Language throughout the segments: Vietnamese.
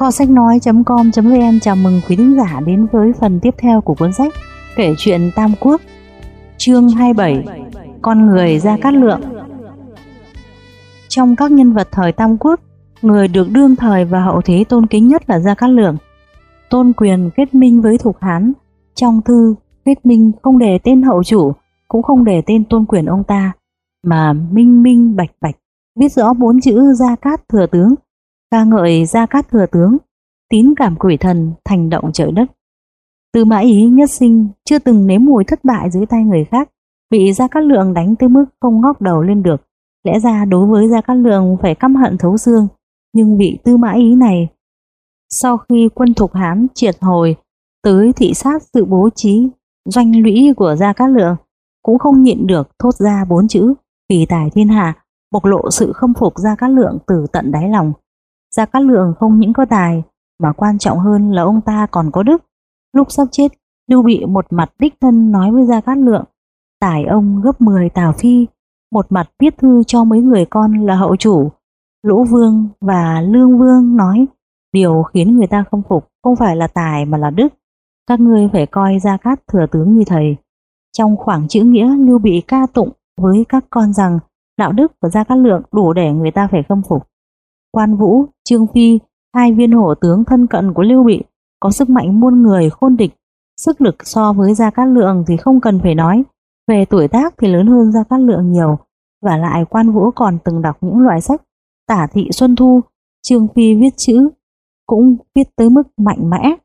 Kho sách nói.com.vn chào mừng quý thính giả đến với phần tiếp theo của cuốn sách Kể chuyện Tam Quốc, Chương 27 Con người Gia Cát Lượng. Trong các nhân vật thời Tam Quốc, Người được đương thời và hậu thế tôn kính nhất là Gia Cát Lượng. Tôn quyền kết minh với Thục Hán, Trong thư kết minh không đề tên hậu chủ, Cũng không đề tên tôn quyền ông ta, Mà minh minh bạch bạch, Viết rõ bốn chữ Gia Cát Thừa Tướng ca ngợi Gia Cát Thừa Tướng, tín cảm quỷ thần, thành động trời đất. Từ mã ý nhất sinh chưa từng nếm mùi thất bại dưới tay người khác, bị Gia Cát Lượng đánh tới mức không ngóc đầu lên được. Lẽ ra đối với Gia Cát Lượng phải căm hận thấu xương, nhưng vị tư mã ý này, sau khi quân thục Hán triệt hồi tới thị sát sự bố trí doanh lũy của Gia Cát Lượng, cũng không nhịn được thốt ra bốn chữ kỳ tài thiên hạ, bộc lộ sự khâm phục Gia Cát Lượng từ tận đáy lòng. Gia Cát Lượng không những có tài, mà quan trọng hơn là ông ta còn có đức. Lúc sắp chết, Lưu Bị một mặt đích thân nói với Gia Cát Lượng, tài ông gấp 10 Tào Phi, một mặt viết thư cho mấy người con là hậu chủ. Lỗ Vương và Lương Vương nói, điều khiến người ta không phục không phải là tài mà là đức. Các ngươi phải coi Gia Cát thừa tướng như thầy. Trong khoảng chữ nghĩa Lưu Bị ca tụng với các con rằng đạo đức của Gia Cát Lượng đủ để người ta phải khâm phục. Quan Vũ, Trương Phi, hai viên hổ tướng thân cận của Lưu Bị, có sức mạnh muôn người khôn địch, sức lực so với Gia Cát Lượng thì không cần phải nói, về tuổi tác thì lớn hơn Gia Cát Lượng nhiều, và lại Quan Vũ còn từng đọc những loại sách Tả thị Xuân Thu, Trương Phi viết chữ, cũng viết tới mức mạnh mẽ,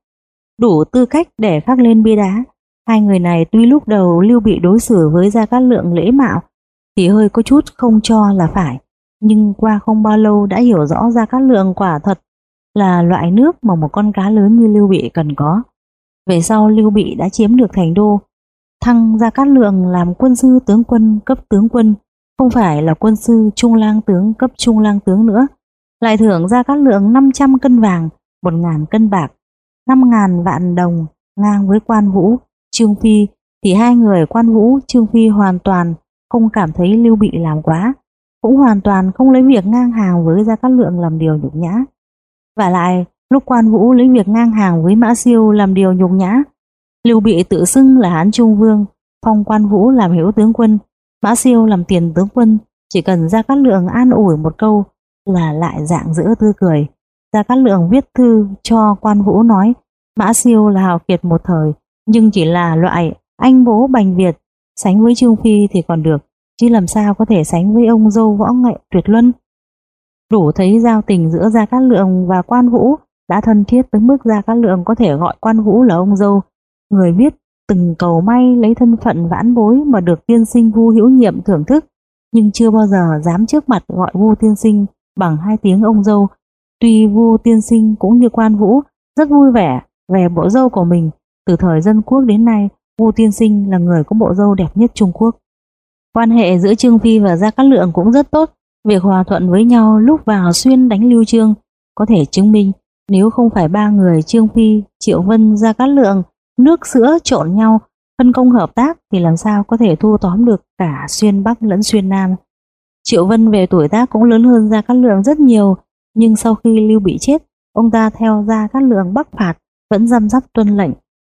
đủ tư cách để khắc lên bia đá. Hai người này tuy lúc đầu Lưu Bị đối xử với Gia Cát Lượng lễ mạo, thì hơi có chút không cho là phải nhưng qua không bao lâu đã hiểu rõ ra các Lượng quả thật là loại nước mà một con cá lớn như Lưu Bị cần có. Về sau Lưu Bị đã chiếm được thành đô, thăng ra Cát Lượng làm quân sư tướng quân cấp tướng quân, không phải là quân sư trung lang tướng cấp trung lang tướng nữa, lại thưởng ra Cát Lượng 500 cân vàng, 1.000 cân bạc, 5.000 vạn đồng ngang với quan vũ, Trương Phi, thì hai người quan vũ, Trương Phi hoàn toàn không cảm thấy Lưu Bị làm quá, cũng hoàn toàn không lấy việc ngang hàng với Gia Cát Lượng làm điều nhục nhã. Và lại, lúc quan vũ lấy việc ngang hàng với Mã Siêu làm điều nhục nhã, Lưu Bị tự xưng là Hán Trung Vương, phong quan vũ làm hiểu tướng quân, Mã Siêu làm tiền tướng quân, chỉ cần Gia Cát Lượng an ủi một câu là lại dạng giữa tươi cười. Gia Cát Lượng viết thư cho quan vũ nói Mã Siêu là hào kiệt một thời, nhưng chỉ là loại anh bố bành Việt, sánh với Trương Phi thì còn được, chứ làm sao có thể sánh với ông dâu võ nghệ tuyệt luân. Đủ thấy giao tình giữa Gia Cát Lượng và Quan Vũ đã thân thiết tới mức Gia Cát Lượng có thể gọi Quan Vũ là ông dâu. Người viết từng cầu may lấy thân phận vãn bối mà được tiên sinh Vu Hữu Nhiệm thưởng thức, nhưng chưa bao giờ dám trước mặt gọi Vu tiên sinh bằng hai tiếng ông dâu. Tuy Vu tiên sinh cũng như Quan Vũ rất vui vẻ về bộ dâu của mình, từ thời dân quốc đến nay, Vu tiên sinh là người có bộ dâu đẹp nhất Trung Quốc. Quan hệ giữa Trương Phi và Gia Cát Lượng cũng rất tốt. Việc hòa thuận với nhau lúc vào xuyên đánh Lưu Trương có thể chứng minh nếu không phải ba người Trương Phi, Triệu Vân, Gia Cát Lượng nước sữa trộn nhau phân công hợp tác thì làm sao có thể thu tóm được cả xuyên Bắc lẫn xuyên Nam. Triệu Vân về tuổi tác cũng lớn hơn Gia Cát Lượng rất nhiều, nhưng sau khi Lưu bị chết, ông ta theo Gia Cát Lượng bắc phạt vẫn dăm dắp tuân lệnh,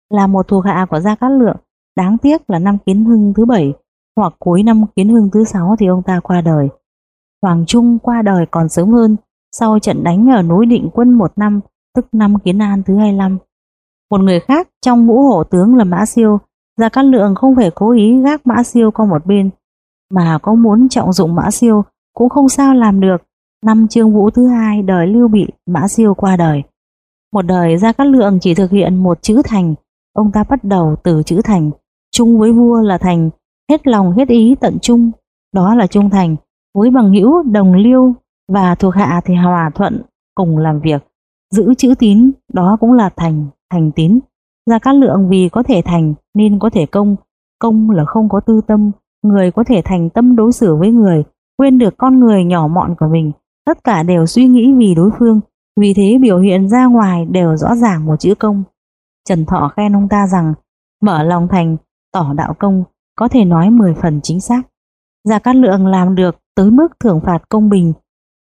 là một thuộc hạ của Gia Cát Lượng. Đáng tiếc là năm Kiến Hưng thứ bảy hoặc cuối năm Kiến Hưng thứ sáu thì ông ta qua đời. Hoàng Trung qua đời còn sớm hơn, sau trận đánh ở núi Định Quân một năm, tức năm Kiến An thứ 25. Một người khác trong ngũ hổ tướng là Mã Siêu, Gia Cát Lượng không phải cố ý gác Mã Siêu qua một bên, mà có muốn trọng dụng Mã Siêu cũng không sao làm được. Năm Trương Vũ thứ hai đời Lưu Bị, Mã Siêu qua đời. Một đời Gia Cát Lượng chỉ thực hiện một chữ thành, ông ta bắt đầu từ chữ thành, chung với vua là thành, hết lòng hết ý tận trung, đó là trung thành, với bằng hữu đồng liêu và thuộc hạ thì hòa thuận cùng làm việc, giữ chữ tín, đó cũng là thành, thành tín. Gia Cát Lượng vì có thể thành nên có thể công, công là không có tư tâm, người có thể thành tâm đối xử với người, quên được con người nhỏ mọn của mình, tất cả đều suy nghĩ vì đối phương, vì thế biểu hiện ra ngoài đều rõ ràng một chữ công. Trần Thọ khen ông ta rằng, mở lòng thành, tỏ đạo công, có thể nói 10 phần chính xác. Gia Cát Lượng làm được tới mức thưởng phạt công bình,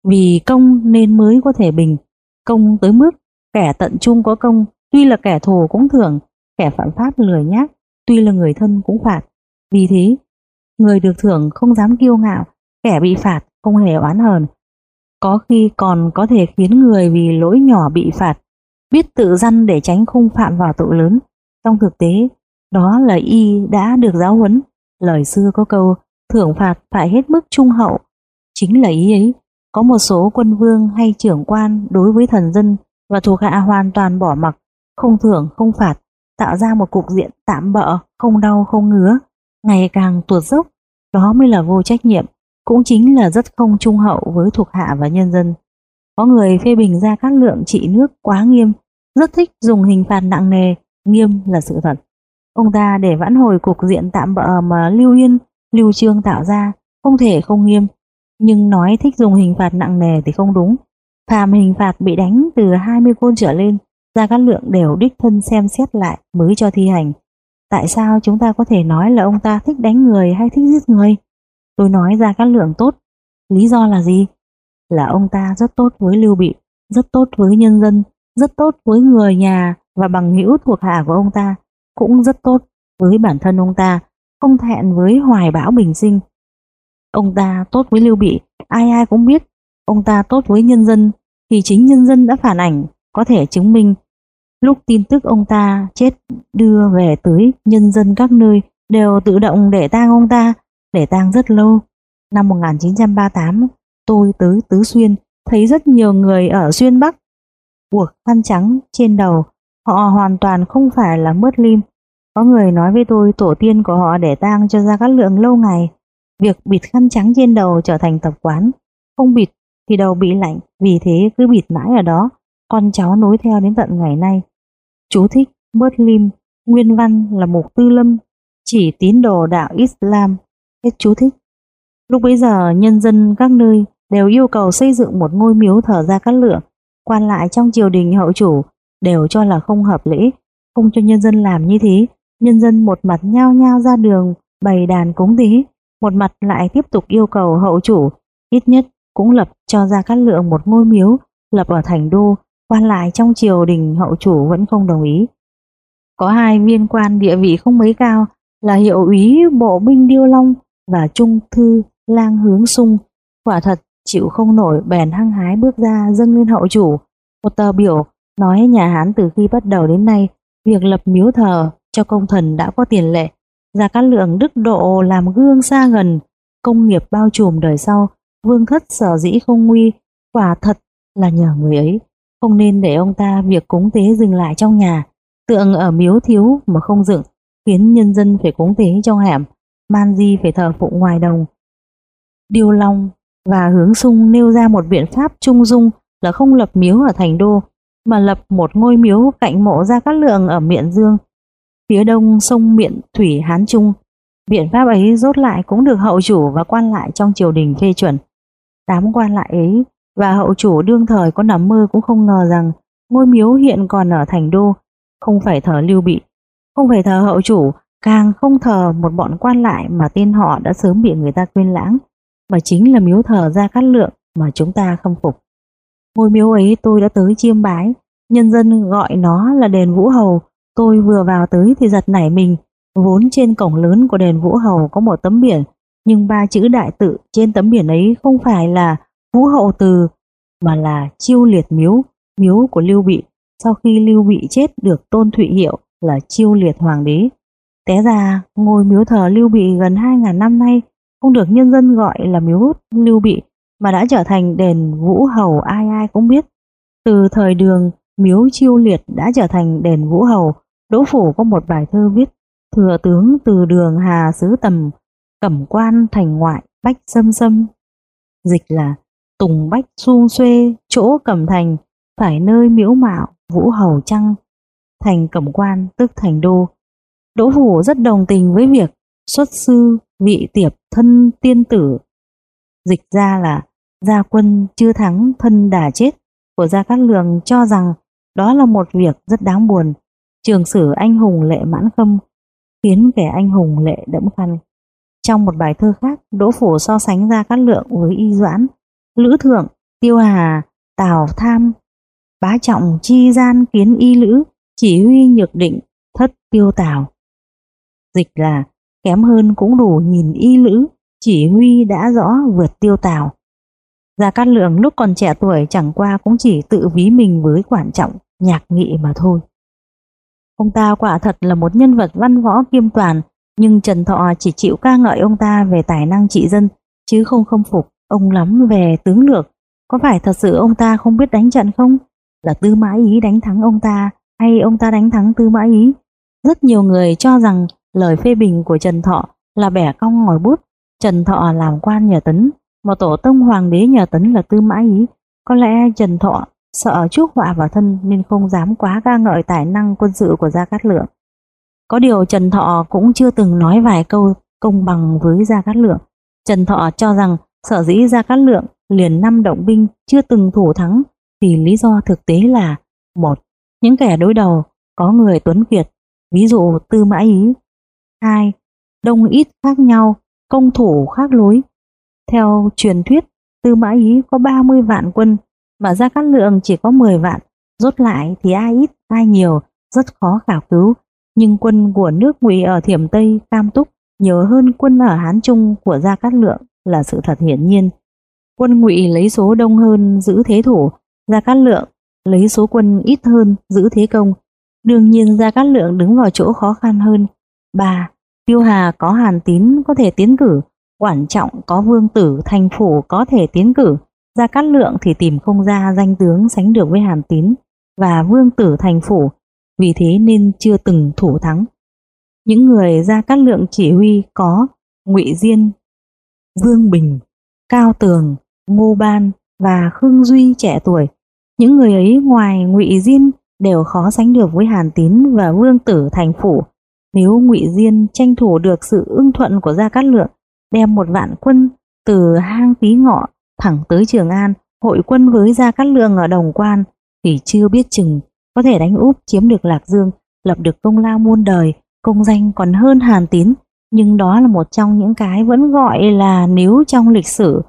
vì công nên mới có thể bình, công tới mức kẻ tận trung có công, tuy là kẻ thù cũng thưởng, kẻ phạm pháp lười nhác, tuy là người thân cũng phạt. Vì thế, người được thưởng không dám kiêu ngạo, kẻ bị phạt không hề oán hờn. Có khi còn có thể khiến người vì lỗi nhỏ bị phạt, biết tự dăn để tránh không phạm vào tội lớn. Trong thực tế, đó là y đã được giáo huấn. Lời xưa có câu, thưởng phạt phải hết mức trung hậu. Chính là ý ấy, có một số quân vương hay trưởng quan đối với thần dân và thuộc hạ hoàn toàn bỏ mặc, không thưởng không phạt, tạo ra một cục diện tạm bỡ không đau không ngứa, ngày càng tuột dốc, đó mới là vô trách nhiệm, cũng chính là rất không trung hậu với thuộc hạ và nhân dân. Có người phê bình ra các lượng trị nước quá nghiêm, rất thích dùng hình phạt nặng nề, nghiêm là sự thật. Ông ta để vãn hồi cục diện tạm bỡ mà Lưu Yên, Lưu Trương tạo ra, không thể không nghiêm, nhưng nói thích dùng hình phạt nặng nề thì không đúng. Phàm hình phạt bị đánh từ 20 côn trở lên, ra các Lượng đều đích thân xem xét lại mới cho thi hành. Tại sao chúng ta có thể nói là ông ta thích đánh người hay thích giết người? Tôi nói ra các Lượng tốt. Lý do là gì? Là ông ta rất tốt với Lưu Bị, rất tốt với nhân dân, rất tốt với người nhà và bằng hữu thuộc hạ của ông ta, cũng rất tốt với bản thân ông ta, không thẹn với hoài bão bình sinh. Ông ta tốt với Lưu Bị, ai ai cũng biết. Ông ta tốt với nhân dân, thì chính nhân dân đã phản ảnh, có thể chứng minh. Lúc tin tức ông ta chết đưa về tới nhân dân các nơi đều tự động để tang ông ta, để tang rất lâu. Năm 1938, tôi tới Tứ Xuyên, thấy rất nhiều người ở Xuyên Bắc buộc khăn trắng trên đầu, họ hoàn toàn không phải là mướt lim. Có người nói với tôi tổ tiên của họ để tang cho ra các lượng lâu ngày, Việc bịt khăn trắng trên đầu trở thành tập quán, không bịt thì đầu bị lạnh, vì thế cứ bịt mãi ở đó, con cháu nối theo đến tận ngày nay. Chú thích mướt Lim, nguyên văn là Mục Tư Lâm, chỉ tín đồ đạo Islam, hết chú thích. Lúc bấy giờ nhân dân các nơi đều yêu cầu xây dựng một ngôi miếu thờ ra cát lượng, quan lại trong triều đình hậu chủ đều cho là không hợp lý, không cho nhân dân làm như thế. Nhân dân một mặt nhao nhao ra đường bày đàn cúng tí, một mặt lại tiếp tục yêu cầu hậu chủ ít nhất cũng lập cho ra cát lượng một ngôi miếu lập ở thành đô, quan lại trong triều đình hậu chủ vẫn không đồng ý. Có hai viên quan địa vị không mấy cao là hiệu úy bộ binh Điêu Long và trung thư lang hướng sung, quả thật chịu không nổi bèn hăng hái bước ra dâng lên hậu chủ. Một tờ biểu nói nhà Hán từ khi bắt đầu đến nay, việc lập miếu thờ cho công thần đã có tiền lệ, Gia Cát Lượng đức độ làm gương xa gần, công nghiệp bao trùm đời sau, vương thất sở dĩ không nguy, quả thật là nhờ người ấy. Không nên để ông ta việc cúng tế dừng lại trong nhà, tượng ở miếu thiếu mà không dựng, khiến nhân dân phải cúng tế trong hẻm, man di phải thờ phụng ngoài đồng. Điều Long và Hướng Sung nêu ra một biện pháp trung dung là không lập miếu ở thành đô, mà lập một ngôi miếu cạnh mộ Gia Cát Lượng ở Miện Dương, phía đông sông Miện Thủy Hán Trung. Biện pháp ấy rốt lại cũng được hậu chủ và quan lại trong triều đình phê chuẩn. Đám quan lại ấy và hậu chủ đương thời có nằm mơ cũng không ngờ rằng ngôi miếu hiện còn ở thành đô, không phải thờ lưu bị, không phải thờ hậu chủ, càng không thờ một bọn quan lại mà tên họ đã sớm bị người ta quên lãng, mà chính là miếu thờ Gia Cát Lượng mà chúng ta khâm phục. Ngôi miếu ấy tôi đã tới chiêm bái, nhân dân gọi nó là đền Vũ Hầu, Tôi vừa vào tới thì giật nảy mình, vốn trên cổng lớn của đền Vũ Hầu có một tấm biển, nhưng ba chữ đại tự trên tấm biển ấy không phải là Vũ Hậu Từ, mà là Chiêu Liệt Miếu, miếu của Lưu Bị, sau khi Lưu Bị chết được tôn thụy hiệu là Chiêu Liệt Hoàng đế. Té ra, ngôi miếu thờ Lưu Bị gần 2.000 năm nay không được nhân dân gọi là miếu Lưu Bị, mà đã trở thành đền Vũ Hầu ai ai cũng biết. Từ thời đường, miếu Chiêu Liệt đã trở thành đền Vũ Hầu, Đỗ Phủ có một bài thơ viết Thừa tướng từ đường Hà sứ tầm Cẩm quan thành ngoại bách xâm xâm. Dịch là Tùng bách xuông xuê chỗ cẩm thành Phải nơi miễu mạo vũ hầu trăng Thành cẩm quan tức thành đô. Đỗ Phủ rất đồng tình với việc xuất sư vị tiệp thân tiên tử. Dịch ra là gia quân chưa thắng thân đà chết của Gia Cát Lượng cho rằng đó là một việc rất đáng buồn Trường sử anh hùng lệ mãn khâm khiến kẻ anh hùng lệ đẫm khăn. Trong một bài thơ khác, Đỗ Phủ so sánh gia Cát Lượng với Y Doãn, Lữ Thượng, Tiêu Hà, Tào Tham. bá trọng chi gian kiến y lữ, chỉ huy nhược định, thất tiêu tào. Dịch là kém hơn cũng đủ nhìn y lữ, chỉ huy đã rõ vượt tiêu tào. Gia Cát Lượng lúc còn trẻ tuổi chẳng qua cũng chỉ tự ví mình với quản trọng, nhạc nghị mà thôi. Ông ta quả thật là một nhân vật văn võ kiêm toàn, nhưng Trần Thọ chỉ chịu ca ngợi ông ta về tài năng trị dân, chứ không khâm phục ông lắm về tướng lược. Có phải thật sự ông ta không biết đánh trận không? Là Tư Mã Ý đánh thắng ông ta, hay ông ta đánh thắng Tư Mã Ý? Rất nhiều người cho rằng lời phê bình của Trần Thọ là bẻ cong ngòi bút. Trần Thọ làm quan nhà Tấn, một tổ tông hoàng đế nhà Tấn là Tư Mã Ý. Có lẽ Trần Thọ sợ chuốc họa vào thân nên không dám quá ca ngợi tài năng quân sự của Gia Cát Lượng. Có điều Trần Thọ cũng chưa từng nói vài câu công bằng với Gia Cát Lượng. Trần Thọ cho rằng sở dĩ Gia Cát Lượng liền năm động binh chưa từng thủ thắng thì lý do thực tế là một Những kẻ đối đầu có người tuấn kiệt, ví dụ Tư Mã Ý. hai Đông ít khác nhau, công thủ khác lối. Theo truyền thuyết, Tư Mã Ý có 30 vạn quân mà Gia Cát Lượng chỉ có 10 vạn, rốt lại thì ai ít ai nhiều, rất khó khảo cứu. Nhưng quân của nước Ngụy ở Thiểm Tây, Cam Túc nhiều hơn quân ở Hán Trung của Gia Cát Lượng là sự thật hiển nhiên. Quân Ngụy lấy số đông hơn giữ thế thủ, Gia Cát Lượng lấy số quân ít hơn giữ thế công. Đương nhiên Gia Cát Lượng đứng vào chỗ khó khăn hơn. 3. Tiêu Hà có Hàn Tín có thể tiến cử, Quản Trọng có Vương Tử thành phủ có thể tiến cử, Gia Cát Lượng thì tìm không ra danh tướng sánh được với Hàn Tín và Vương Tử thành phủ, vì thế nên chưa từng thủ thắng. Những người Gia Cát Lượng chỉ huy có Ngụy Diên, Vương Bình, Cao Tường, Ngô Ban và Khương Duy trẻ tuổi. Những người ấy ngoài Ngụy Diên đều khó sánh được với Hàn Tín và Vương Tử thành phủ. Nếu Ngụy Diên tranh thủ được sự ưng thuận của Gia Cát Lượng, đem một vạn quân từ hang tí ngọ thẳng tới Trường An, hội quân với Gia Cát Lượng ở Đồng Quan, thì chưa biết chừng có thể đánh úp chiếm được Lạc Dương, lập được công lao muôn đời, công danh còn hơn Hàn Tín, nhưng đó là một trong những cái vẫn gọi là nếu trong lịch sử.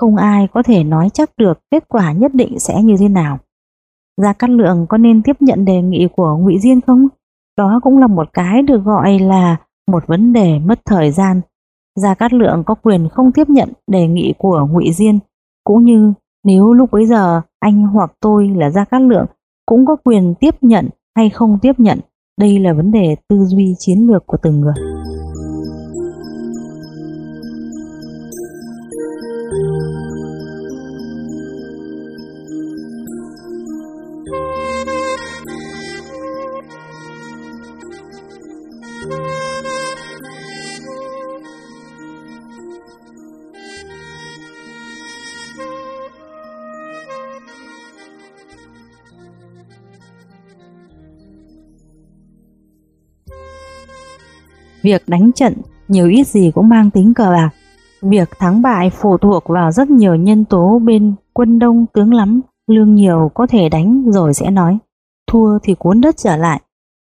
Không ai có thể nói chắc được kết quả nhất định sẽ như thế nào. Gia Cát Lượng có nên tiếp nhận đề nghị của Ngụy Diên không? Đó cũng là một cái được gọi là một vấn đề mất thời gian. Gia Cát Lượng có quyền không tiếp nhận đề nghị của Ngụy Diên, cũng như nếu lúc bấy giờ anh hoặc tôi là Gia Cát Lượng cũng có quyền tiếp nhận hay không tiếp nhận. Đây là vấn đề tư duy chiến lược của từng người. Việc đánh trận nhiều ít gì cũng mang tính cờ bạc. Việc thắng bại phụ thuộc vào rất nhiều nhân tố bên quân đông tướng lắm, lương nhiều có thể đánh rồi sẽ nói. Thua thì cuốn đất trở lại.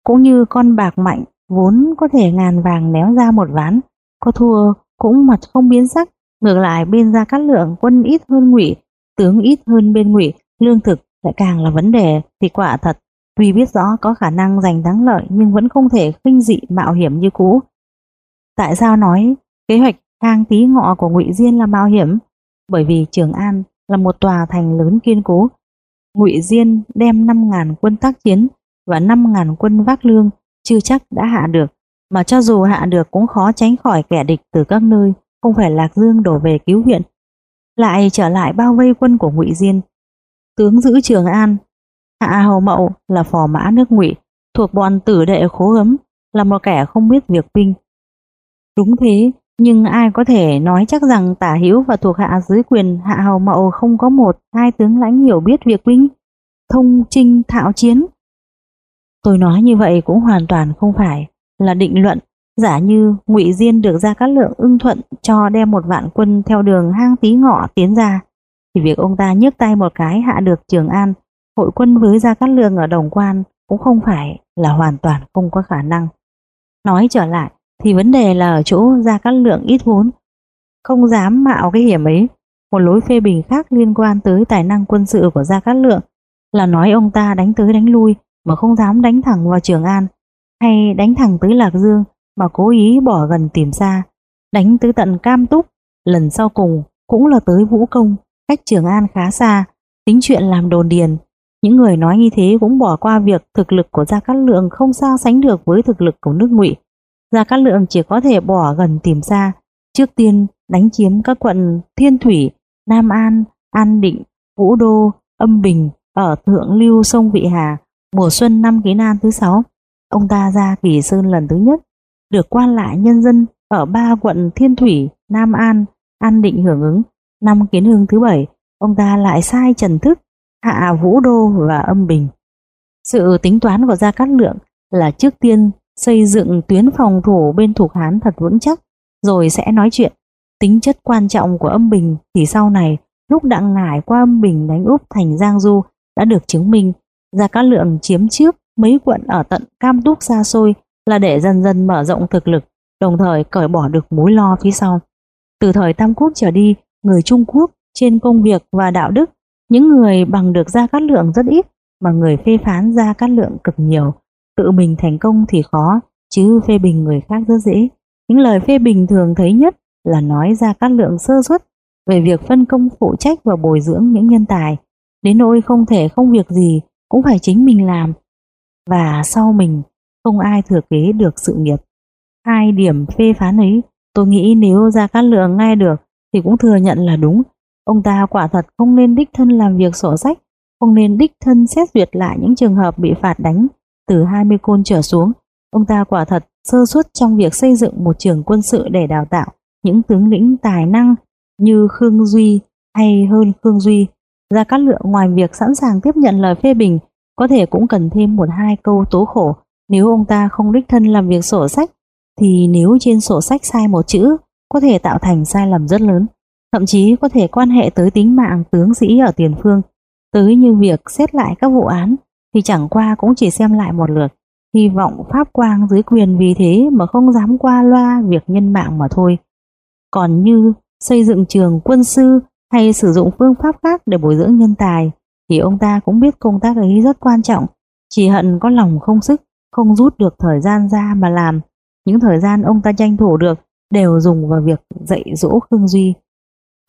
Cũng như con bạc mạnh vốn có thể ngàn vàng néo ra một ván. Có thua cũng mặt không biến sắc. Ngược lại bên ra cát lượng quân ít hơn ngụy, tướng ít hơn bên ngụy, lương thực lại càng là vấn đề thì quả thật Tuy biết rõ có khả năng giành thắng lợi nhưng vẫn không thể khinh dị mạo hiểm như cũ. Tại sao nói kế hoạch hang tí ngọ của Ngụy Diên là mạo hiểm? Bởi vì Trường An là một tòa thành lớn kiên cố. Ngụy Diên đem 5.000 quân tác chiến và 5.000 quân vác lương chưa chắc đã hạ được. Mà cho dù hạ được cũng khó tránh khỏi kẻ địch từ các nơi, không phải Lạc Dương đổ về cứu viện. Lại trở lại bao vây quân của Ngụy Diên. Tướng giữ Trường An Hạ Hầu Mậu là phò mã nước ngụy thuộc bọn tử đệ khố gấm, là một kẻ không biết việc binh. Đúng thế, nhưng ai có thể nói chắc rằng tả hữu và thuộc hạ dưới quyền Hạ Hầu Mậu không có một hai tướng lãnh hiểu biết việc binh, thông trinh thạo chiến. Tôi nói như vậy cũng hoàn toàn không phải là định luận, giả như Ngụy Diên được ra các lượng ưng thuận cho đem một vạn quân theo đường hang tí ngọ tiến ra, thì việc ông ta nhấc tay một cái hạ được Trường An hội quân với Gia Cát Lượng ở Đồng Quan cũng không phải là hoàn toàn không có khả năng. Nói trở lại thì vấn đề là ở chỗ Gia Cát Lượng ít vốn, không dám mạo cái hiểm ấy. Một lối phê bình khác liên quan tới tài năng quân sự của Gia Cát Lượng là nói ông ta đánh tới đánh lui mà không dám đánh thẳng vào Trường An, hay đánh thẳng tới Lạc Dương mà cố ý bỏ gần tìm xa, đánh tới tận Cam Túc, lần sau cùng cũng là tới Vũ Công, cách Trường An khá xa, tính chuyện làm đồn điền. Những người nói như thế cũng bỏ qua việc thực lực của Gia Cát Lượng không sao sánh được với thực lực của nước Ngụy. Gia Cát Lượng chỉ có thể bỏ gần tìm xa, trước tiên đánh chiếm các quận Thiên Thủy, Nam An, An Định, Vũ Đô, Âm Bình ở Thượng Lưu sông Vị Hà, mùa xuân năm Ký Nan thứ sáu. Ông ta ra Kỳ Sơn lần thứ nhất, được quan lại nhân dân ở ba quận Thiên Thủy, Nam An, An Định hưởng ứng. Năm Kiến Hưng thứ bảy, ông ta lại sai Trần Thức, hạ Vũ Đô và Âm Bình. Sự tính toán của Gia Cát Lượng là trước tiên xây dựng tuyến phòng thủ bên thuộc Hán thật vững chắc, rồi sẽ nói chuyện. Tính chất quan trọng của âm bình thì sau này, lúc đặng ngải qua âm bình đánh úp thành Giang Du đã được chứng minh. Gia Cát Lượng chiếm trước mấy quận ở tận Cam Túc xa xôi là để dần dần mở rộng thực lực, đồng thời cởi bỏ được mối lo phía sau. Từ thời Tam Quốc trở đi, người Trung Quốc trên công việc và đạo đức, những người bằng được Gia Cát Lượng rất ít, mà người phê phán Gia Cát Lượng cực nhiều. Tự mình thành công thì khó, chứ phê bình người khác rất dễ. Những lời phê bình thường thấy nhất là nói ra các lượng sơ suất về việc phân công phụ trách và bồi dưỡng những nhân tài. Đến nỗi không thể không việc gì cũng phải chính mình làm. Và sau mình không ai thừa kế được sự nghiệp. Hai điểm phê phán ấy tôi nghĩ nếu ra các lượng nghe được thì cũng thừa nhận là đúng. Ông ta quả thật không nên đích thân làm việc sổ sách, không nên đích thân xét duyệt lại những trường hợp bị phạt đánh từ 20 côn trở xuống. Ông ta quả thật sơ suất trong việc xây dựng một trường quân sự để đào tạo những tướng lĩnh tài năng như Khương Duy hay hơn Khương Duy. Gia Cát Lượng ngoài việc sẵn sàng tiếp nhận lời phê bình, có thể cũng cần thêm một hai câu tố khổ. Nếu ông ta không đích thân làm việc sổ sách, thì nếu trên sổ sách sai một chữ, có thể tạo thành sai lầm rất lớn. Thậm chí có thể quan hệ tới tính mạng tướng sĩ ở tiền phương. Tới như việc xét lại các vụ án, thì chẳng qua cũng chỉ xem lại một lượt hy vọng pháp quang dưới quyền vì thế mà không dám qua loa việc nhân mạng mà thôi. Còn như xây dựng trường quân sư hay sử dụng phương pháp khác để bồi dưỡng nhân tài thì ông ta cũng biết công tác ấy rất quan trọng, chỉ hận có lòng không sức, không rút được thời gian ra mà làm. Những thời gian ông ta tranh thủ được đều dùng vào việc dạy dỗ Khương Duy.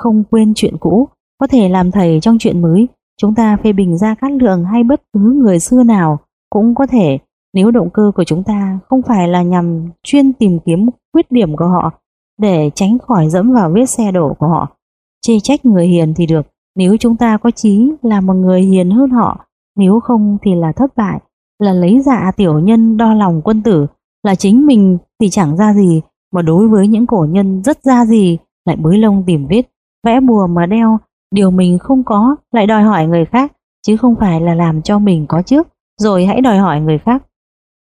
Không quên chuyện cũ, có thể làm thầy trong chuyện mới, chúng ta phê bình ra cát lượng hay bất cứ người xưa nào cũng có thể. Nếu động cơ của chúng ta không phải là nhằm chuyên tìm kiếm khuyết điểm của họ để tránh khỏi dẫm vào vết xe đổ của họ, chê trách người hiền thì được, nếu chúng ta có chí là một người hiền hơn họ, nếu không thì là thất bại, là lấy dạ tiểu nhân đo lòng quân tử, là chính mình thì chẳng ra gì, mà đối với những cổ nhân rất ra gì lại bới lông tìm vết, vẽ bùa mà đeo, điều mình không có lại đòi hỏi người khác, chứ không phải là làm cho mình có trước, rồi hãy đòi hỏi người khác.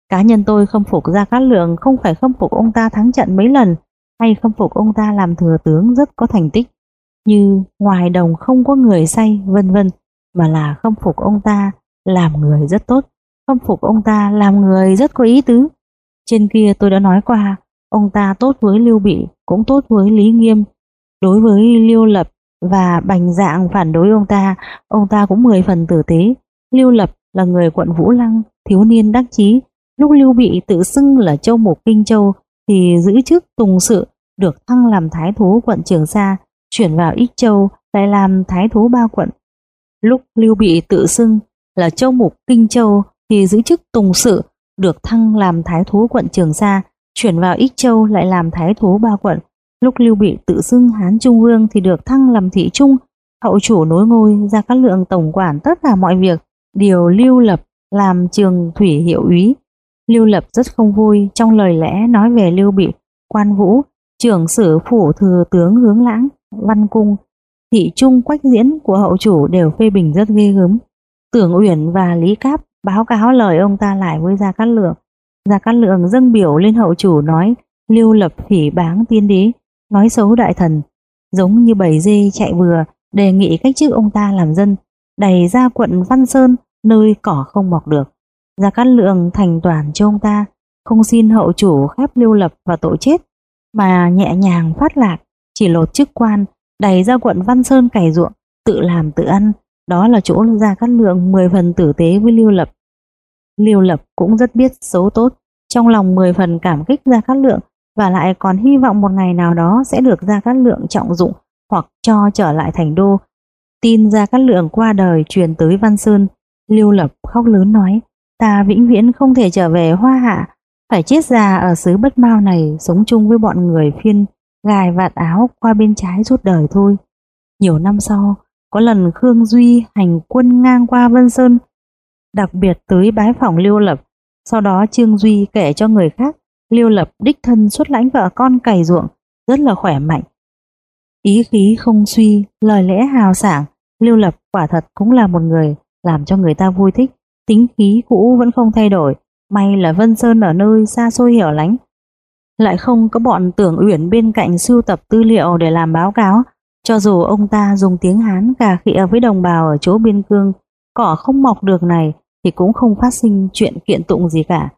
Cá nhân tôi khâm phục Gia Cát Lượng không phải khâm phục ông ta thắng trận mấy lần hay khâm phục ông ta làm thừa tướng rất có thành tích. Như ngoài đồng không có người say vân vân mà là khâm phục ông ta làm người rất tốt. Khâm phục ông ta làm người rất có ý tứ. Trên kia tôi đã nói qua ông ta tốt với Lưu Bị cũng tốt với Lý Nghiêm đối với Lưu Lập và Bành Dạng phản đối ông ta ông ta cũng mười phần tử tế Lưu Lập là người quận Vũ Lăng thiếu niên đắc chí Lúc Lưu Bị tự xưng là châu mục Kinh Châu thì giữ chức tùng sự được thăng làm thái thú quận Trường Sa, chuyển vào Ích Châu lại làm thái thú ba quận. Lúc Lưu Bị tự xưng là châu mục Kinh Châu thì giữ chức tùng sự được thăng làm thái thú quận Trường Sa, chuyển vào Ích Châu lại làm thái thú ba quận. Lúc Lưu Bị tự xưng Hán Trung Vương thì được thăng làm thị trung, hậu chủ nối ngôi ra các lượng tổng quản tất cả mọi việc, điều Lưu Lập làm trường thủy hiệu úy Lưu Lập rất không vui trong lời lẽ nói về Lưu Bị, quan vũ, trưởng sử phủ thừa tướng hướng lãng, văn cung, thị trung quách diễn của hậu chủ đều phê bình rất ghê gớm. Tưởng Uyển và Lý Cáp báo cáo lời ông ta lại với Gia Cát Lượng. Gia Cát Lượng dâng biểu lên hậu chủ nói Lưu Lập phỉ báng tiên đế, nói xấu đại thần, giống như bầy dê chạy vừa, đề nghị cách chức ông ta làm dân, đầy ra quận Văn Sơn, nơi cỏ không mọc được. Gia Cát Lượng thành toàn cho ông ta, không xin hậu chủ khép lưu lập và tội chết, mà nhẹ nhàng phát lạc, chỉ lột chức quan, đẩy ra quận Văn Sơn cày ruộng, tự làm tự ăn, đó là chỗ Gia Cát Lượng 10 phần tử tế với Lưu Lập. Lưu Lập cũng rất biết xấu tốt, trong lòng 10 phần cảm kích Gia Cát Lượng và lại còn hy vọng một ngày nào đó sẽ được Gia Cát Lượng trọng dụng hoặc cho trở lại thành đô. Tin Gia Cát Lượng qua đời truyền tới Văn Sơn, Lưu Lập khóc lớn nói, ta vĩnh viễn không thể trở về Hoa Hạ, phải chết già ở xứ bất mau này sống chung với bọn người phiên gài vạt áo qua bên trái suốt đời thôi. Nhiều năm sau, có lần Khương Duy hành quân ngang qua Vân Sơn, đặc biệt tới bái phòng lưu Lập. Sau đó Trương Duy kể cho người khác, Liêu Lập đích thân xuất lãnh vợ con cày ruộng, rất là khỏe mạnh. Ý khí không suy, lời lẽ hào sảng, Liêu Lập quả thật cũng là một người làm cho người ta vui thích, tính khí cũ vẫn không thay đổi. May là Vân Sơn ở nơi xa xôi hiểu lánh, lại không có bọn tưởng uyển bên cạnh sưu tập tư liệu để làm báo cáo, cho dù ông ta dùng tiếng Hán cà khịa với đồng bào ở chỗ biên cương, cỏ không mọc được này thì cũng không phát sinh chuyện kiện tụng gì cả.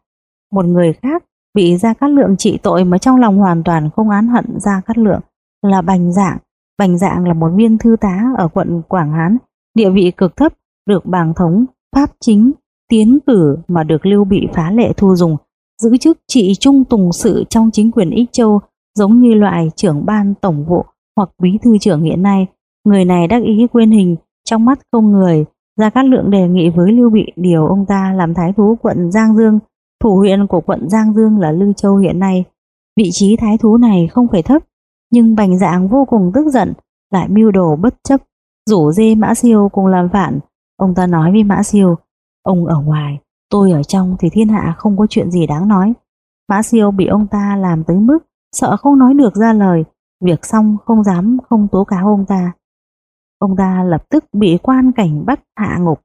Một người khác bị Gia Cát Lượng trị tội mà trong lòng hoàn toàn không án hận Gia Cát Lượng là Bành Dạng. Bành Dạng là một viên thư tá ở quận Quảng Hán, địa vị cực thấp, được bàng thống, pháp chính, tiến cử mà được Lưu Bị phá lệ thu dùng, giữ chức trị trung tùng sự trong chính quyền Ích Châu giống như loại trưởng ban tổng vụ hoặc bí thư trưởng hiện nay, người này đắc ý quên hình, trong mắt không người. Gia Cát Lượng đề nghị với Lưu Bị điều ông ta làm thái thú quận Giang Dương, thủ huyện của quận Giang Dương là Lư Châu hiện nay. Vị trí thái thú này không phải thấp, nhưng Bành Dạng vô cùng tức giận, lại mưu đồ bất chấp, rủ dê Mã Siêu cùng làm phản. Ông ta nói với Mã Siêu, ông ở ngoài, tôi ở trong thì thiên hạ không có chuyện gì đáng nói. Mã Siêu bị ông ta làm tới mức sợ không nói được ra lời, Việc xong không dám không tố cáo ông ta. Ông ta lập tức bị quan cảnh bắt hạ ngục,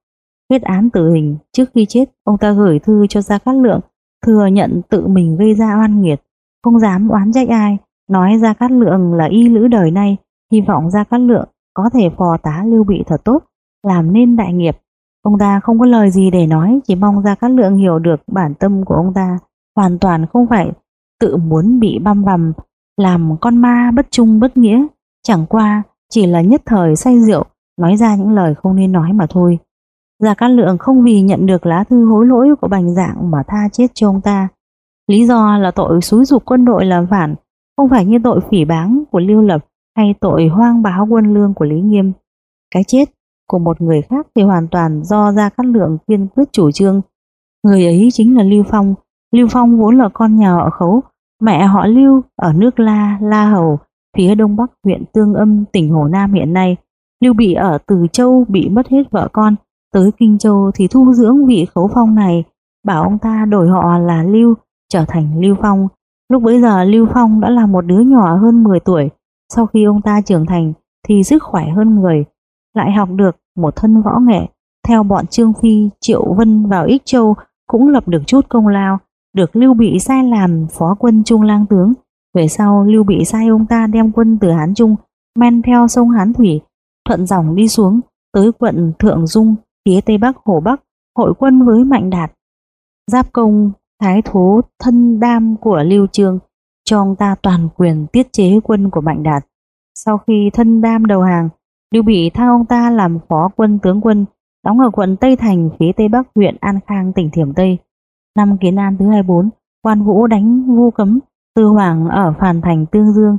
kết án tử hình. Trước khi chết, ông ta gửi thư cho Gia Cát Lượng, thừa nhận tự mình gây ra oan nghiệt, không dám oán trách ai, nói Gia Cát Lượng là y lữ đời nay, hy vọng Gia Cát Lượng có thể phò tá lưu bị thật tốt, làm nên đại nghiệp. Ông ta không có lời gì để nói, chỉ mong Gia Cát Lượng hiểu được bản tâm của ông ta, hoàn toàn không phải tự muốn bị băm vằm làm con ma bất trung bất nghĩa, chẳng qua chỉ là nhất thời say rượu, nói ra những lời không nên nói mà thôi. Gia Cát Lượng không vì nhận được lá thư hối lỗi của Bành Dạng mà tha chết cho ông ta. Lý do là tội xúi dục quân đội làm phản, không phải như tội phỉ báng của Lưu Lập hay tội hoang báo quân lương của Lý Nghiêm. Cái chết của một người khác thì hoàn toàn do Gia Cát Lượng kiên quyết chủ trương. Người ấy chính là Lưu Phong. Lưu Phong vốn là con nhà họ khấu, Mẹ họ Lưu ở nước La, La Hầu, phía đông bắc huyện Tương Âm, tỉnh Hồ Nam hiện nay. Lưu Bị ở Từ Châu bị mất hết vợ con, tới Kinh Châu thì thu dưỡng vị khấu phong này, bảo ông ta đổi họ là Lưu, trở thành Lưu Phong. Lúc bấy giờ Lưu Phong đã là một đứa nhỏ hơn 10 tuổi, sau khi ông ta trưởng thành thì sức khỏe hơn người, lại học được một thân võ nghệ. Theo bọn Trương Phi, Triệu Vân vào Ích Châu cũng lập được chút công lao, được Lưu Bị sai làm phó quân trung lang tướng. Về sau Lưu Bị sai ông ta đem quân từ Hán Trung men theo sông Hán Thủy, thuận dòng đi xuống tới quận Thượng Dung, phía tây bắc Hồ Bắc, hội quân với Mạnh Đạt. Giáp công thái thú thân đam của Lưu Trương cho ông ta toàn quyền tiết chế quân của Mạnh Đạt. Sau khi thân đam đầu hàng, Lưu Bị thăng ông ta làm phó quân tướng quân, đóng ở quận Tây Thành phía tây bắc huyện An Khang tỉnh Thiểm Tây. Năm Kiến An thứ 24, quan vũ đánh vu cấm, Tư Hoàng ở Phàn Thành Tương Dương,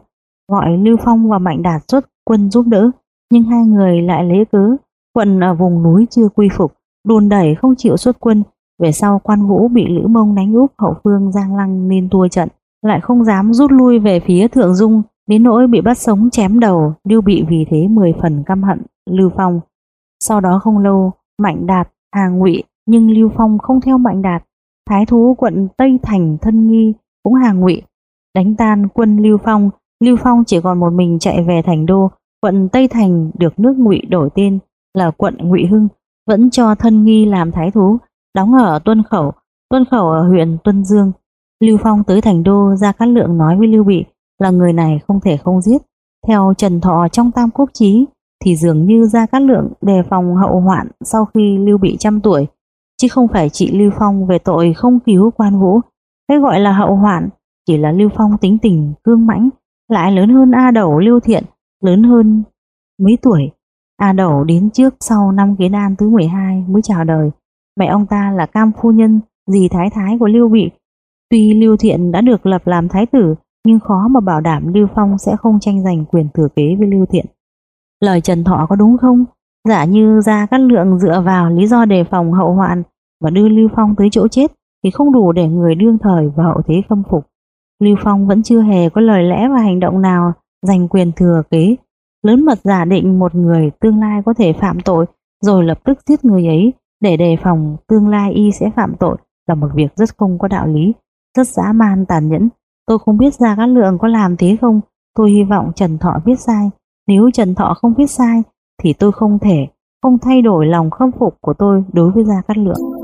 gọi Lưu Phong và Mạnh Đạt xuất quân giúp đỡ, nhưng hai người lại lấy cớ quận ở vùng núi chưa quy phục, đùn đẩy không chịu xuất quân, về sau quan vũ bị Lữ Mông đánh úp hậu phương Giang Lăng nên thua trận, lại không dám rút lui về phía Thượng Dung, đến nỗi bị bắt sống chém đầu, Lưu Bị vì thế mười phần căm hận Lưu Phong. Sau đó không lâu, Mạnh Đạt, Hàng Ngụy, nhưng Lưu Phong không theo Mạnh Đạt, Thái thú quận Tây Thành thân nghi cũng hàng ngụy đánh tan quân Lưu Phong. Lưu Phong chỉ còn một mình chạy về thành đô. Quận Tây Thành được nước ngụy đổi tên là quận Ngụy Hưng, vẫn cho thân nghi làm thái thú, đóng ở Tuân Khẩu, Tuân Khẩu ở huyện Tuân Dương. Lưu Phong tới thành đô, ra cát lượng nói với Lưu Bị là người này không thể không giết. Theo Trần Thọ trong Tam Quốc Chí thì dường như ra Cát Lượng đề phòng hậu hoạn sau khi Lưu Bị trăm tuổi, chứ không phải chị Lưu Phong về tội không cứu quan vũ. Cái gọi là hậu hoạn chỉ là Lưu Phong tính tình cương mãnh, lại lớn hơn A Đầu Lưu Thiện, lớn hơn mấy tuổi. A Đẩu đến trước sau năm kế đan thứ 12 mới chào đời. Mẹ ông ta là Cam Phu Nhân, dì thái thái của Lưu Bị. Tuy Lưu Thiện đã được lập làm thái tử, nhưng khó mà bảo đảm Lưu Phong sẽ không tranh giành quyền thừa kế với Lưu Thiện. Lời Trần Thọ có đúng không? Giả như ra các lượng dựa vào lý do đề phòng hậu hoạn và đưa Lưu Phong tới chỗ chết thì không đủ để người đương thời và hậu thế khâm phục. Lưu Phong vẫn chưa hề có lời lẽ và hành động nào giành quyền thừa kế, lớn mật giả định một người tương lai có thể phạm tội rồi lập tức giết người ấy để đề phòng tương lai y sẽ phạm tội là một việc rất không có đạo lý, rất dã man tàn nhẫn. Tôi không biết Gia Cát Lượng có làm thế không, tôi hy vọng Trần Thọ biết sai. Nếu Trần Thọ không biết sai, thì tôi không thể, không thay đổi lòng khâm phục của tôi đối với Gia Cát Lượng.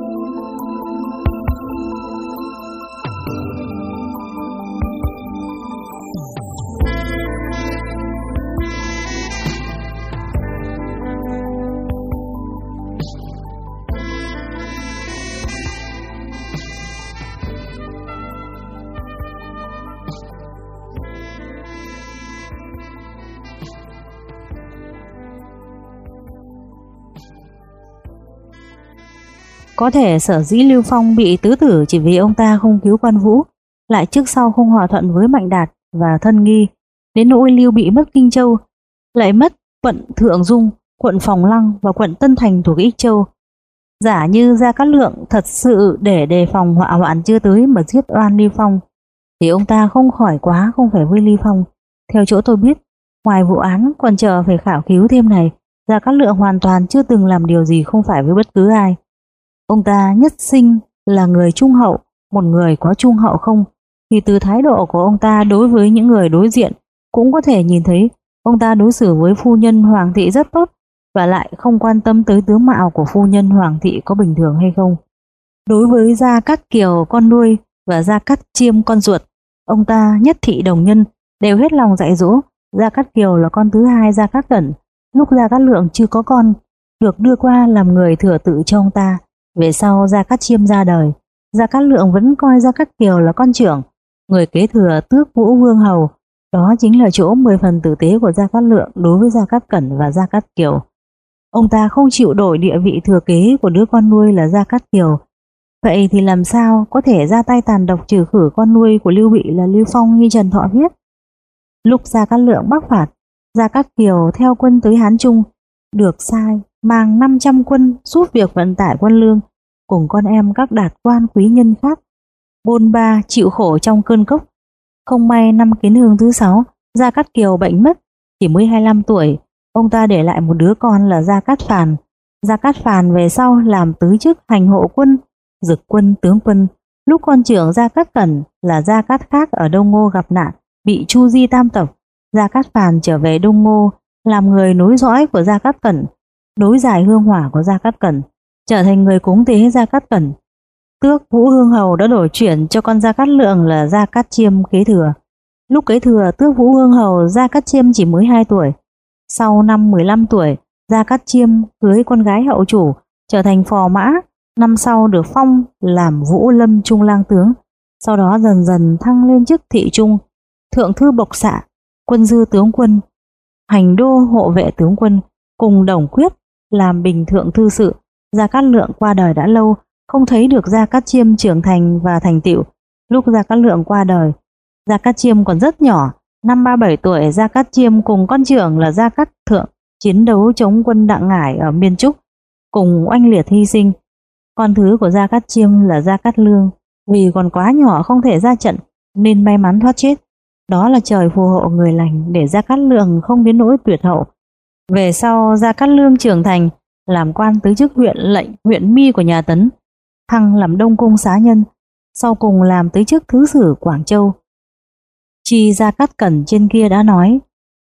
Có thể sở dĩ Lưu Phong bị tứ tử chỉ vì ông ta không cứu quan vũ, lại trước sau không hòa thuận với Mạnh Đạt và Thân Nghi, đến nỗi Lưu bị mất Kinh Châu, lại mất quận Thượng Dung, quận Phòng Lăng và quận Tân Thành thuộc Ích Châu. Giả như Gia Cát Lượng thật sự để đề phòng họa hoạn chưa tới mà giết oan Lưu Phong, thì ông ta không khỏi quá không phải với Lưu Phong. Theo chỗ tôi biết, ngoài vụ án còn chờ phải khảo cứu thêm này, Gia Cát Lượng hoàn toàn chưa từng làm điều gì không phải với bất cứ ai. Ông ta nhất sinh là người trung hậu, một người có trung hậu không, thì từ thái độ của ông ta đối với những người đối diện cũng có thể nhìn thấy ông ta đối xử với phu nhân Hoàng thị rất tốt và lại không quan tâm tới tướng mạo của phu nhân Hoàng thị có bình thường hay không. Đối với Gia Cát Kiều con nuôi và Gia Cát Chiêm con ruột, ông ta nhất thị đồng nhân đều hết lòng dạy dỗ. Gia Cát Kiều là con thứ hai Gia Cát Cẩn, lúc Gia Cát Lượng chưa có con, được đưa qua làm người thừa tự cho ông ta. Về sau Gia Cát Chiêm ra đời, Gia Cát Lượng vẫn coi Gia Cát Kiều là con trưởng, người kế thừa tước vũ vương hầu. Đó chính là chỗ 10 phần tử tế của Gia Cát Lượng đối với Gia Cát Cẩn và Gia Cát Kiều. Ông ta không chịu đổi địa vị thừa kế của đứa con nuôi là Gia Cát Kiều. Vậy thì làm sao có thể ra tay tàn độc trừ khử con nuôi của Lưu Bị là Lưu Phong như Trần Thọ viết? Lúc Gia Cát Lượng bắc phạt, Gia Cát Kiều theo quân tới Hán Trung, được sai mang 500 quân giúp việc vận tải quân lương cùng con em các đạt quan quý nhân khác. Bôn ba chịu khổ trong cơn cốc. Không may năm kiến hương thứ sáu, Gia Cát Kiều bệnh mất, chỉ mới 25 tuổi, ông ta để lại một đứa con là Gia Cát Phàn. Gia Cát Phàn về sau làm tứ chức hành hộ quân, dực quân tướng quân. Lúc con trưởng Gia Cát Cẩn là Gia Cát khác ở Đông Ngô gặp nạn, bị Chu Di tam tộc. Gia Cát Phàn trở về Đông Ngô, làm người nối dõi của Gia Cát Cẩn, nối dài hương hỏa của Gia Cát Cẩn, trở thành người cúng tế Gia Cát Cẩn. Tước Vũ Hương Hầu đã đổi chuyển cho con Gia Cát Lượng là Gia Cát Chiêm kế thừa. Lúc kế thừa Tước Vũ Hương Hầu Gia Cát Chiêm chỉ mới 2 tuổi. Sau năm 15 tuổi, Gia Cát Chiêm cưới con gái hậu chủ, trở thành phò mã, năm sau được phong làm Vũ Lâm Trung lang tướng, sau đó dần dần thăng lên chức thị trung, thượng thư bộc xạ, quân dư tướng quân, hành đô hộ vệ tướng quân, cùng đồng quyết làm bình thượng thư sự. Gia Cát Lượng qua đời đã lâu, không thấy được Gia Cát Chiêm trưởng thành và thành tựu. Lúc Gia Cát Lượng qua đời, Gia Cát Chiêm còn rất nhỏ, năm 37 tuổi Gia Cát Chiêm cùng con trưởng là Gia Cát Thượng chiến đấu chống quân Đặng Ngải ở Miên Trúc, cùng oanh liệt hy sinh. Con thứ của Gia Cát Chiêm là Gia Cát Lương, vì còn quá nhỏ không thể ra trận nên may mắn thoát chết. Đó là trời phù hộ người lành để Gia Cát Lượng không đến nỗi tuyệt hậu. Về sau Gia Cát Lương trưởng thành, làm quan tới chức huyện lệnh huyện mi của nhà Tấn, thăng làm đông cung xá nhân, sau cùng làm tới chức thứ sử Quảng Châu. Chi Gia Cát Cẩn trên kia đã nói,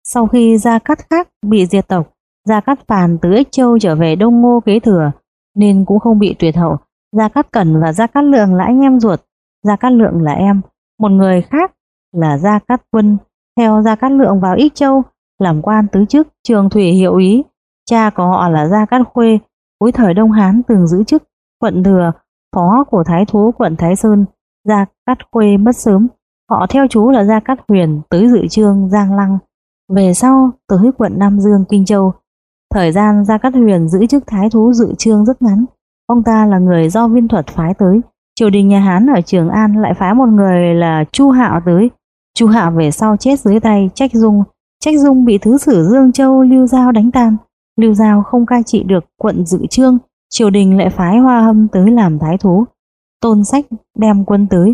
sau khi Gia Cát khác bị diệt tộc, Gia Cát Phàn từ Ích Châu trở về Đông Ngô kế thừa, nên cũng không bị tuyệt hậu. Gia Cát Cẩn và Gia Cát Lượng là anh em ruột, Gia Cát Lượng là em, một người khác là Gia Cát Vân theo Gia Cát Lượng vào Ích Châu làm quan tứ chức trường thủy hiệu ý. Cha của họ là Gia Cát Khuê, cuối thời Đông Hán từng giữ chức quận thừa, phó của thái thú quận Thái Sơn. Gia Cát Khuê mất sớm, họ theo chú là Gia Cát Huyền tới dự trương Giang Lăng. Về sau tới quận Nam Dương Kinh Châu, Thời gian Gia Cát Huyền giữ chức thái thú dự trương rất ngắn. Ông ta là người do viên thuật phái tới. Triều đình nhà Hán ở Trường An lại phái một người là Chu Hạo tới. Chu Hạo về sau chết dưới tay Trách Dung. Trách Dung bị thứ sử Dương Châu Lưu Giao đánh tan. Lưu Giao không cai trị được quận dự trương. Triều đình lại phái Hoa Hâm tới làm thái thú. Tôn Sách đem quân tới.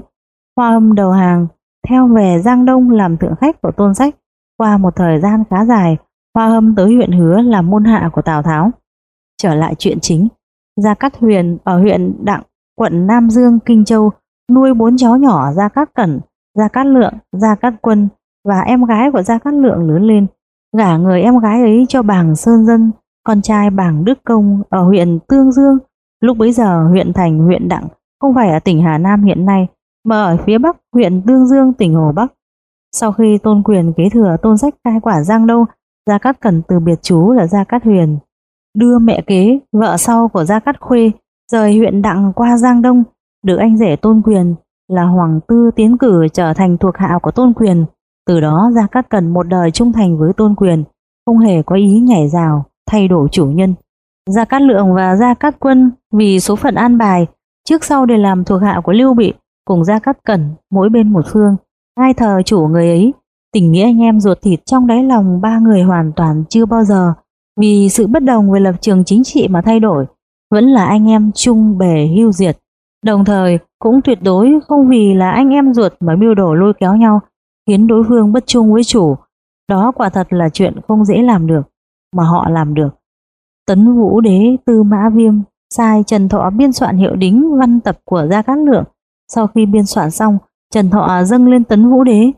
Hoa Hâm đầu hàng, theo về Giang Đông làm thượng khách của Tôn Sách. Qua một thời gian khá dài, Hoa Hâm tới huyện Hứa làm môn hạ của Tào Tháo. Trở lại chuyện chính, Gia Cát Huyền ở huyện Đặng, quận Nam Dương, Kinh Châu nuôi bốn cháu nhỏ Gia Cát Cẩn, Gia Cát Lượng, Gia Cát Quân và em gái của Gia Cát Lượng lớn lên. Gả người em gái ấy cho bảng Sơn Dân, con trai bảng Đức Công ở huyện Tương Dương. Lúc bấy giờ huyện thành huyện Đặng không phải ở tỉnh Hà Nam hiện nay mà ở phía bắc huyện Tương Dương tỉnh Hồ Bắc. Sau khi tôn quyền kế thừa tôn sách cai quả Giang Đông, Gia Cát cần từ biệt chú là Gia Cát Huyền, đưa mẹ kế, vợ sau của Gia Cát Khuê, rời huyện Đặng qua Giang Đông, được anh rể tôn quyền là Hoàng Tư tiến cử trở thành thuộc hạ của tôn quyền. Từ đó Gia Cát cần một đời trung thành với tôn quyền, không hề có ý nhảy rào, thay đổi chủ nhân. Gia Cát Lượng và Gia Cát Quân vì số phận an bài, trước sau đều làm thuộc hạ của Lưu Bị, cùng Gia Cát Cẩn mỗi bên một phương, ai thờ chủ người ấy, tình nghĩa anh em ruột thịt trong đáy lòng ba người hoàn toàn chưa bao giờ vì sự bất đồng về lập trường chính trị mà thay đổi, vẫn là anh em chung bề hưu diệt. Đồng thời cũng tuyệt đối không vì là anh em ruột mà mưu đồ lôi kéo nhau, khiến đối phương bất chung với chủ. Đó quả thật là chuyện không dễ làm được, mà họ làm được. Tấn Vũ Đế Tư Mã Viêm sai Trần Thọ biên soạn hiệu đính văn tập của Gia Cát Lượng. Sau khi biên soạn xong, Trần Thọ dâng lên Tấn Vũ Đế,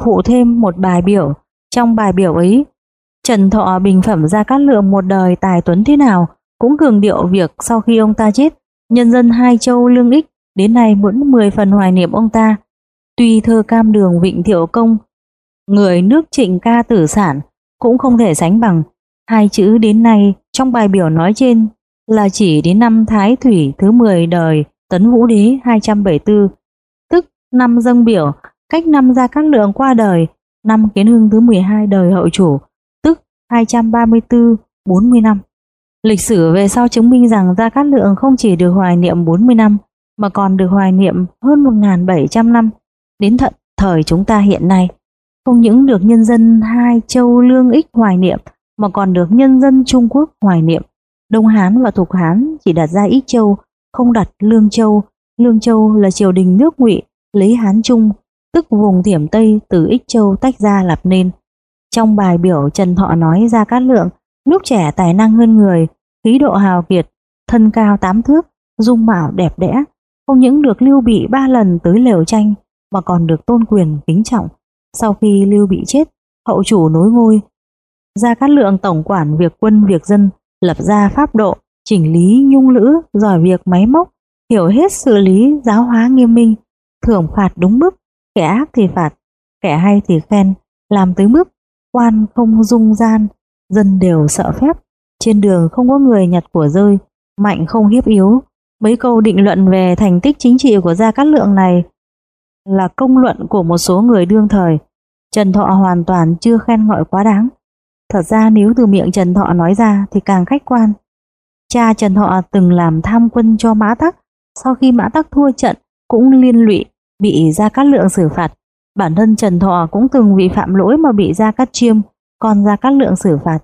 phụ thêm một bài biểu. Trong bài biểu ấy, Trần Thọ bình phẩm Gia Cát Lượng một đời tài tuấn thế nào, cũng cường điệu việc sau khi ông ta chết, nhân dân hai châu lương ích đến nay vẫn 10 phần hoài niệm ông ta. Tuy thơ cam đường Vịnh Thiệu Công, người nước trịnh ca tử sản cũng không thể sánh bằng. Hai chữ đến nay trong bài biểu nói trên là chỉ đến năm Thái Thủy thứ 10 đời Tấn Vũ Đế 274, tức năm dâng biểu, cách năm Gia Cát Lượng qua đời, năm Kiến Hưng thứ 12 đời hậu chủ, tức 234, 40 năm. Lịch sử về sau chứng minh rằng Gia Cát Lượng không chỉ được hoài niệm 40 năm, mà còn được hoài niệm hơn 1.700 năm, đến thận thời chúng ta hiện nay. Không những được nhân dân hai châu lương ích hoài niệm, mà còn được nhân dân Trung Quốc hoài niệm. Đông Hán và Thục Hán chỉ đặt ra Ích Châu, không đặt Lương Châu. Lương Châu là triều đình nước ngụy lấy Hán Trung, tức vùng Thiểm Tây từ Ích Châu tách ra lập nên. Trong bài biểu Trần Thọ nói ra Cát Lượng, lúc trẻ tài năng hơn người, khí độ hào kiệt, thân cao tám thước, dung mạo đẹp đẽ, không những được Lưu Bị ba lần tới lều tranh, mà còn được tôn quyền kính trọng. Sau khi Lưu Bị chết, hậu chủ nối ngôi. Gia Cát Lượng tổng quản việc quân việc dân, lập ra pháp độ, chỉnh lý nhung lữ, giỏi việc máy móc, hiểu hết xử lý giáo hóa nghiêm minh, thưởng phạt đúng mức, kẻ ác thì phạt, kẻ hay thì khen, làm tới mức quan không dung gian, dân đều sợ phép, trên đường không có người nhặt của rơi, mạnh không hiếp yếu. Mấy câu định luận về thành tích chính trị của Gia Cát Lượng này là công luận của một số người đương thời. Trần Thọ hoàn toàn chưa khen ngợi quá đáng. Thật ra nếu từ miệng Trần Thọ nói ra thì càng khách quan. Cha Trần Thọ từng làm tham quân cho Mã Tắc, sau khi Mã Tắc thua trận cũng liên lụy bị Gia Cát Lượng xử phạt. Bản thân Trần Thọ cũng từng vì phạm lỗi mà bị Gia Cát Chiêm, còn Gia Cát Lượng xử phạt.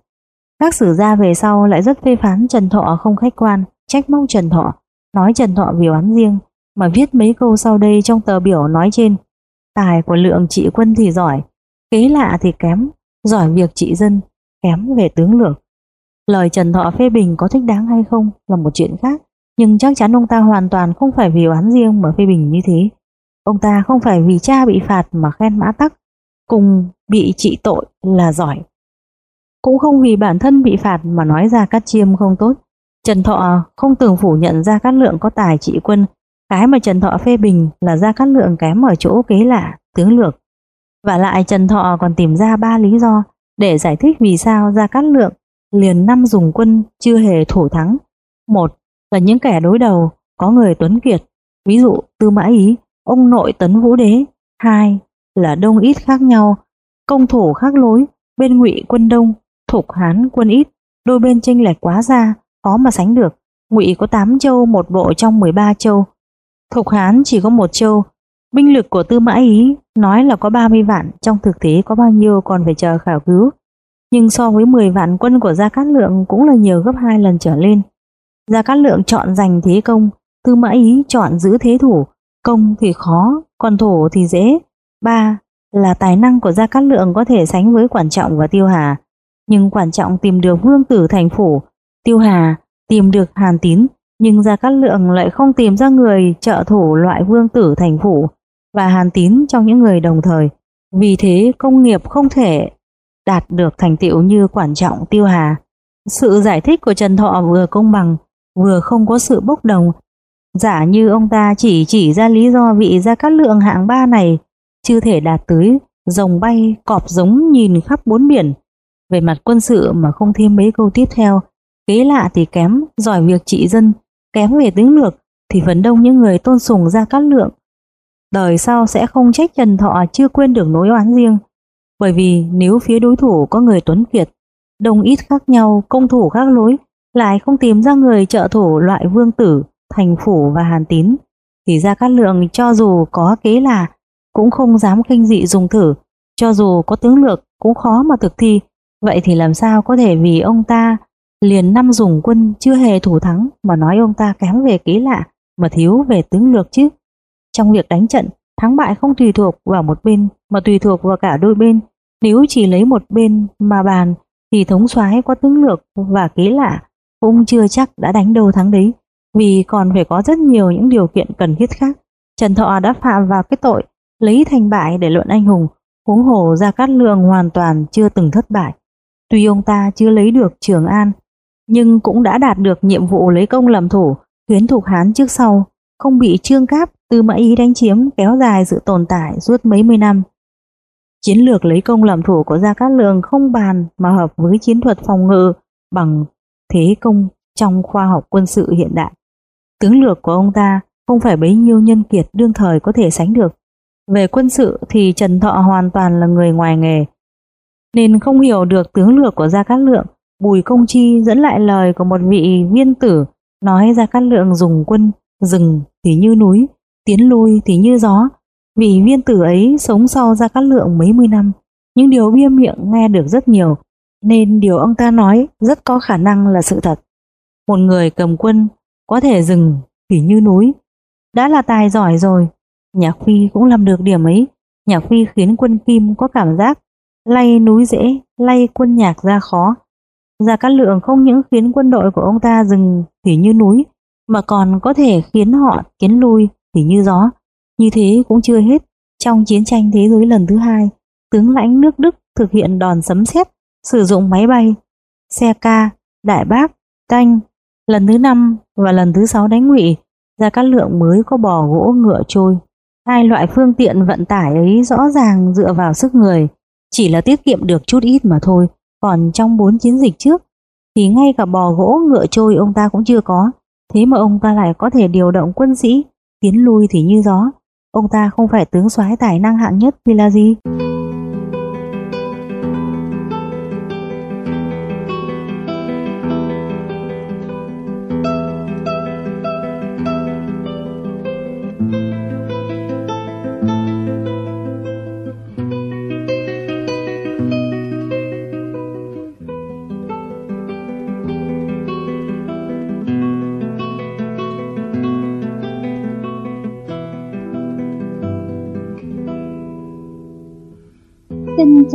Các sử gia về sau lại rất phê phán Trần Thọ không khách quan, trách móc Trần Thọ, nói Trần Thọ vì oán riêng, mà viết mấy câu sau đây trong tờ biểu nói trên. Tài của lượng trị quân thì giỏi, kế lạ thì kém, giỏi việc trị dân, kém về tướng lược. Lời Trần Thọ phê bình có thích đáng hay không là một chuyện khác, nhưng chắc chắn ông ta hoàn toàn không phải vì oán riêng mà phê bình như thế. Ông ta không phải vì cha bị phạt mà khen mã tắc, cùng bị trị tội là giỏi. Cũng không vì bản thân bị phạt mà nói ra cắt chiêm không tốt. Trần Thọ không từng phủ nhận ra cát lượng có tài trị quân, cái mà Trần Thọ phê bình là ra cát lượng kém ở chỗ kế lạ, tướng lược. Và lại Trần Thọ còn tìm ra ba lý do để giải thích vì sao Gia Cát Lượng liền năm dùng quân chưa hề thủ thắng. Một là những kẻ đối đầu có người tuấn kiệt, ví dụ Tư Mã Ý, ông nội Tấn Vũ Đế. Hai là đông ít khác nhau, công thủ khác lối, bên ngụy quân đông, thục hán quân ít, đôi bên chênh lệch quá xa, khó mà sánh được. Ngụy có 8 châu một bộ trong 13 châu. Thục Hán chỉ có một châu. Binh lực của Tư Mã Ý nói là có 30 vạn, trong thực tế có bao nhiêu còn phải chờ khảo cứu. Nhưng so với 10 vạn quân của Gia Cát Lượng cũng là nhiều gấp hai lần trở lên. Gia Cát Lượng chọn giành thế công, Tư Mã Ý chọn giữ thế thủ, công thì khó, còn thủ thì dễ. Ba là tài năng của Gia Cát Lượng có thể sánh với Quản Trọng và Tiêu Hà, nhưng Quản Trọng tìm được vương tử thành phủ, Tiêu Hà tìm được Hàn Tín, nhưng Gia Cát Lượng lại không tìm ra người trợ thủ loại vương tử thành phủ và Hàn Tín trong những người đồng thời. Vì thế công nghiệp không thể đạt được thành tựu như Quản Trọng Tiêu Hà. Sự giải thích của Trần Thọ vừa công bằng, vừa không có sự bốc đồng. Giả như ông ta chỉ chỉ ra lý do vị Gia Cát Lượng hạng ba này chưa thể đạt tới rồng bay cọp giống nhìn khắp bốn biển. Về mặt quân sự mà không thêm mấy câu tiếp theo, kế lạ thì kém, giỏi việc trị dân, kém về tướng lược thì phần đông những người tôn sùng ra cát lượng. Đời sau sẽ không trách Trần Thọ chưa quên được nỗi oán riêng, bởi vì nếu phía đối thủ có người tuấn kiệt, đông ít khác nhau, công thủ khác lối, lại không tìm ra người trợ thủ loại vương tử, thành phủ và hàn tín, thì ra cát lượng cho dù có kế là cũng không dám kinh dị dùng thử, cho dù có tướng lược cũng khó mà thực thi, vậy thì làm sao có thể vì ông ta liền năm dùng quân chưa hề thủ thắng mà nói ông ta kém về ký lạ mà thiếu về tướng lược chứ. Trong việc đánh trận, thắng bại không tùy thuộc vào một bên mà tùy thuộc vào cả đôi bên. Nếu chỉ lấy một bên mà bàn thì thống soái có tướng lược và ký lạ cũng chưa chắc đã đánh đâu thắng đấy vì còn phải có rất nhiều những điều kiện cần thiết khác. Trần Thọ đã phạm vào cái tội lấy thành bại để luận anh hùng, huống hồ Gia Cát Lượng hoàn toàn chưa từng thất bại. Tuy ông ta chưa lấy được Trường An, nhưng cũng đã đạt được nhiệm vụ lấy công làm thủ, khiến thuộc Hán trước sau, không bị Trương Cáp từ mã ý đánh chiếm kéo dài sự tồn tại suốt mấy mươi năm. Chiến lược lấy công làm thủ của Gia Cát Lượng không bàn mà hợp với chiến thuật phòng ngự bằng thế công trong khoa học quân sự hiện đại. Tướng lược của ông ta không phải bấy nhiêu nhân kiệt đương thời có thể sánh được. Về quân sự thì Trần Thọ hoàn toàn là người ngoài nghề, nên không hiểu được tướng lược của Gia Cát Lượng. Bùi Công Chi dẫn lại lời của một vị viên tử nói ra các Lượng dùng quân rừng thì như núi, tiến lui thì như gió. Vị viên tử ấy sống sau ra các Lượng mấy mươi năm, những điều bia miệng nghe được rất nhiều, nên điều ông ta nói rất có khả năng là sự thật. Một người cầm quân có thể rừng thì như núi, đã là tài giỏi rồi. Nhạc Phi cũng làm được điểm ấy, Nhạc Phi khiến quân Kim có cảm giác lay núi dễ, lay quân nhạc ra khó. Gia Cát Lượng không những khiến quân đội của ông ta dừng thì như núi, mà còn có thể khiến họ tiến lui thì như gió. Như thế cũng chưa hết. Trong chiến tranh thế giới lần thứ hai, tướng lãnh nước Đức thực hiện đòn sấm sét, sử dụng máy bay, xe ca, đại bác, canh. Lần thứ năm và lần thứ sáu đánh ngụy, Gia Cát Lượng mới có bò gỗ ngựa trôi. Hai loại phương tiện vận tải ấy rõ ràng dựa vào sức người, chỉ là tiết kiệm được chút ít mà thôi. Còn trong bốn chiến dịch trước thì ngay cả bò gỗ ngựa trôi ông ta cũng chưa có. Thế mà ông ta lại có thể điều động quân sĩ, tiến lui thì như gió. Ông ta không phải tướng soái tài năng hạng nhất vì là gì?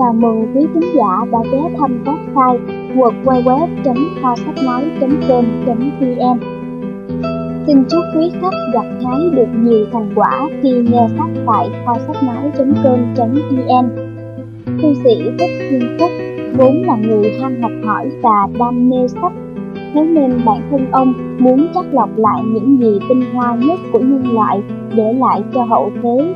Chào mừng quý khán giả đã ghé thăm website www.khoasachnói.com.vn Xin chúc quý khách gặt hái được nhiều thành quả khi nghe sách tại khoasachnói.com.vn Thư sĩ Thích Thiên Phúc, vốn là người ham học hỏi và đam mê sách. Thế nên bản thân ông muốn chắc lọc lại những gì tinh hoa nhất của nhân loại để lại cho hậu thế.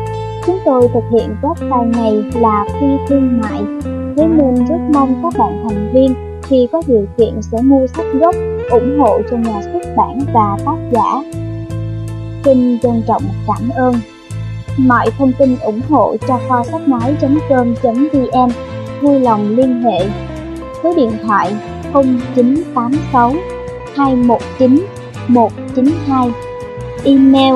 Chúng tôi thực hiện website này là phi thương mại Thế nên rất mong các bạn thành viên khi có điều kiện sẽ mua sách gốc, ủng hộ cho nhà xuất bản và tác giả. Xin trân trọng cảm ơn. Mọi thông tin ủng hộ cho kho sách nói.com.vn vui lòng liên hệ số điện thoại 0986 219 192 email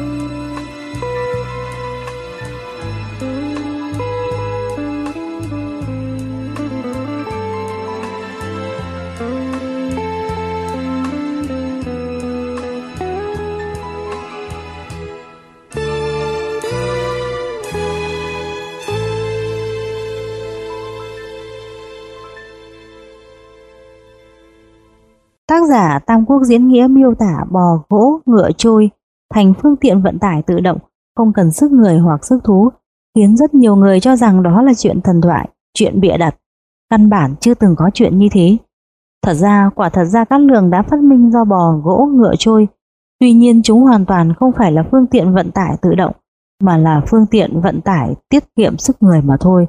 Tác giả Tam Quốc diễn nghĩa miêu tả bò gỗ, ngựa trôi thành phương tiện vận tải tự động, không cần sức người hoặc sức thú, khiến rất nhiều người cho rằng đó là chuyện thần thoại, chuyện bịa đặt. Căn bản chưa từng có chuyện như thế. Thật ra, quả thật ra các lường đã phát minh do bò gỗ ngựa trôi, tuy nhiên chúng hoàn toàn không phải là phương tiện vận tải tự động, mà là phương tiện vận tải tiết kiệm sức người mà thôi.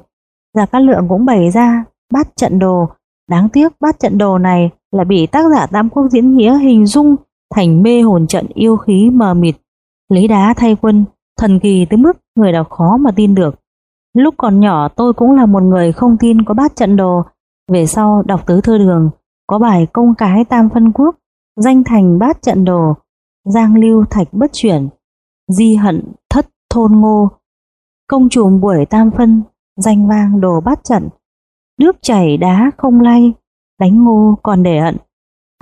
Gia Cát Lượng cũng bày ra bát trận đồ, đáng tiếc bát trận đồ này là bị tác giả Tam Quốc diễn nghĩa hình dung thành mê hồn trận yêu khí mờ mịt, lấy đá thay quân, thần kỳ tới mức người đọc khó mà tin được. Lúc còn nhỏ tôi cũng là một người không tin có bát trận đồ, về sau đọc tứ thơ đường, có bài công cái tam phân quốc, danh thành bát trận đồ, giang lưu thạch bất chuyển, di hận thất thôn ngô, công trùm buổi tam phân, danh vang đồ bát trận, nước chảy đá không lay, đánh ngô còn để hận.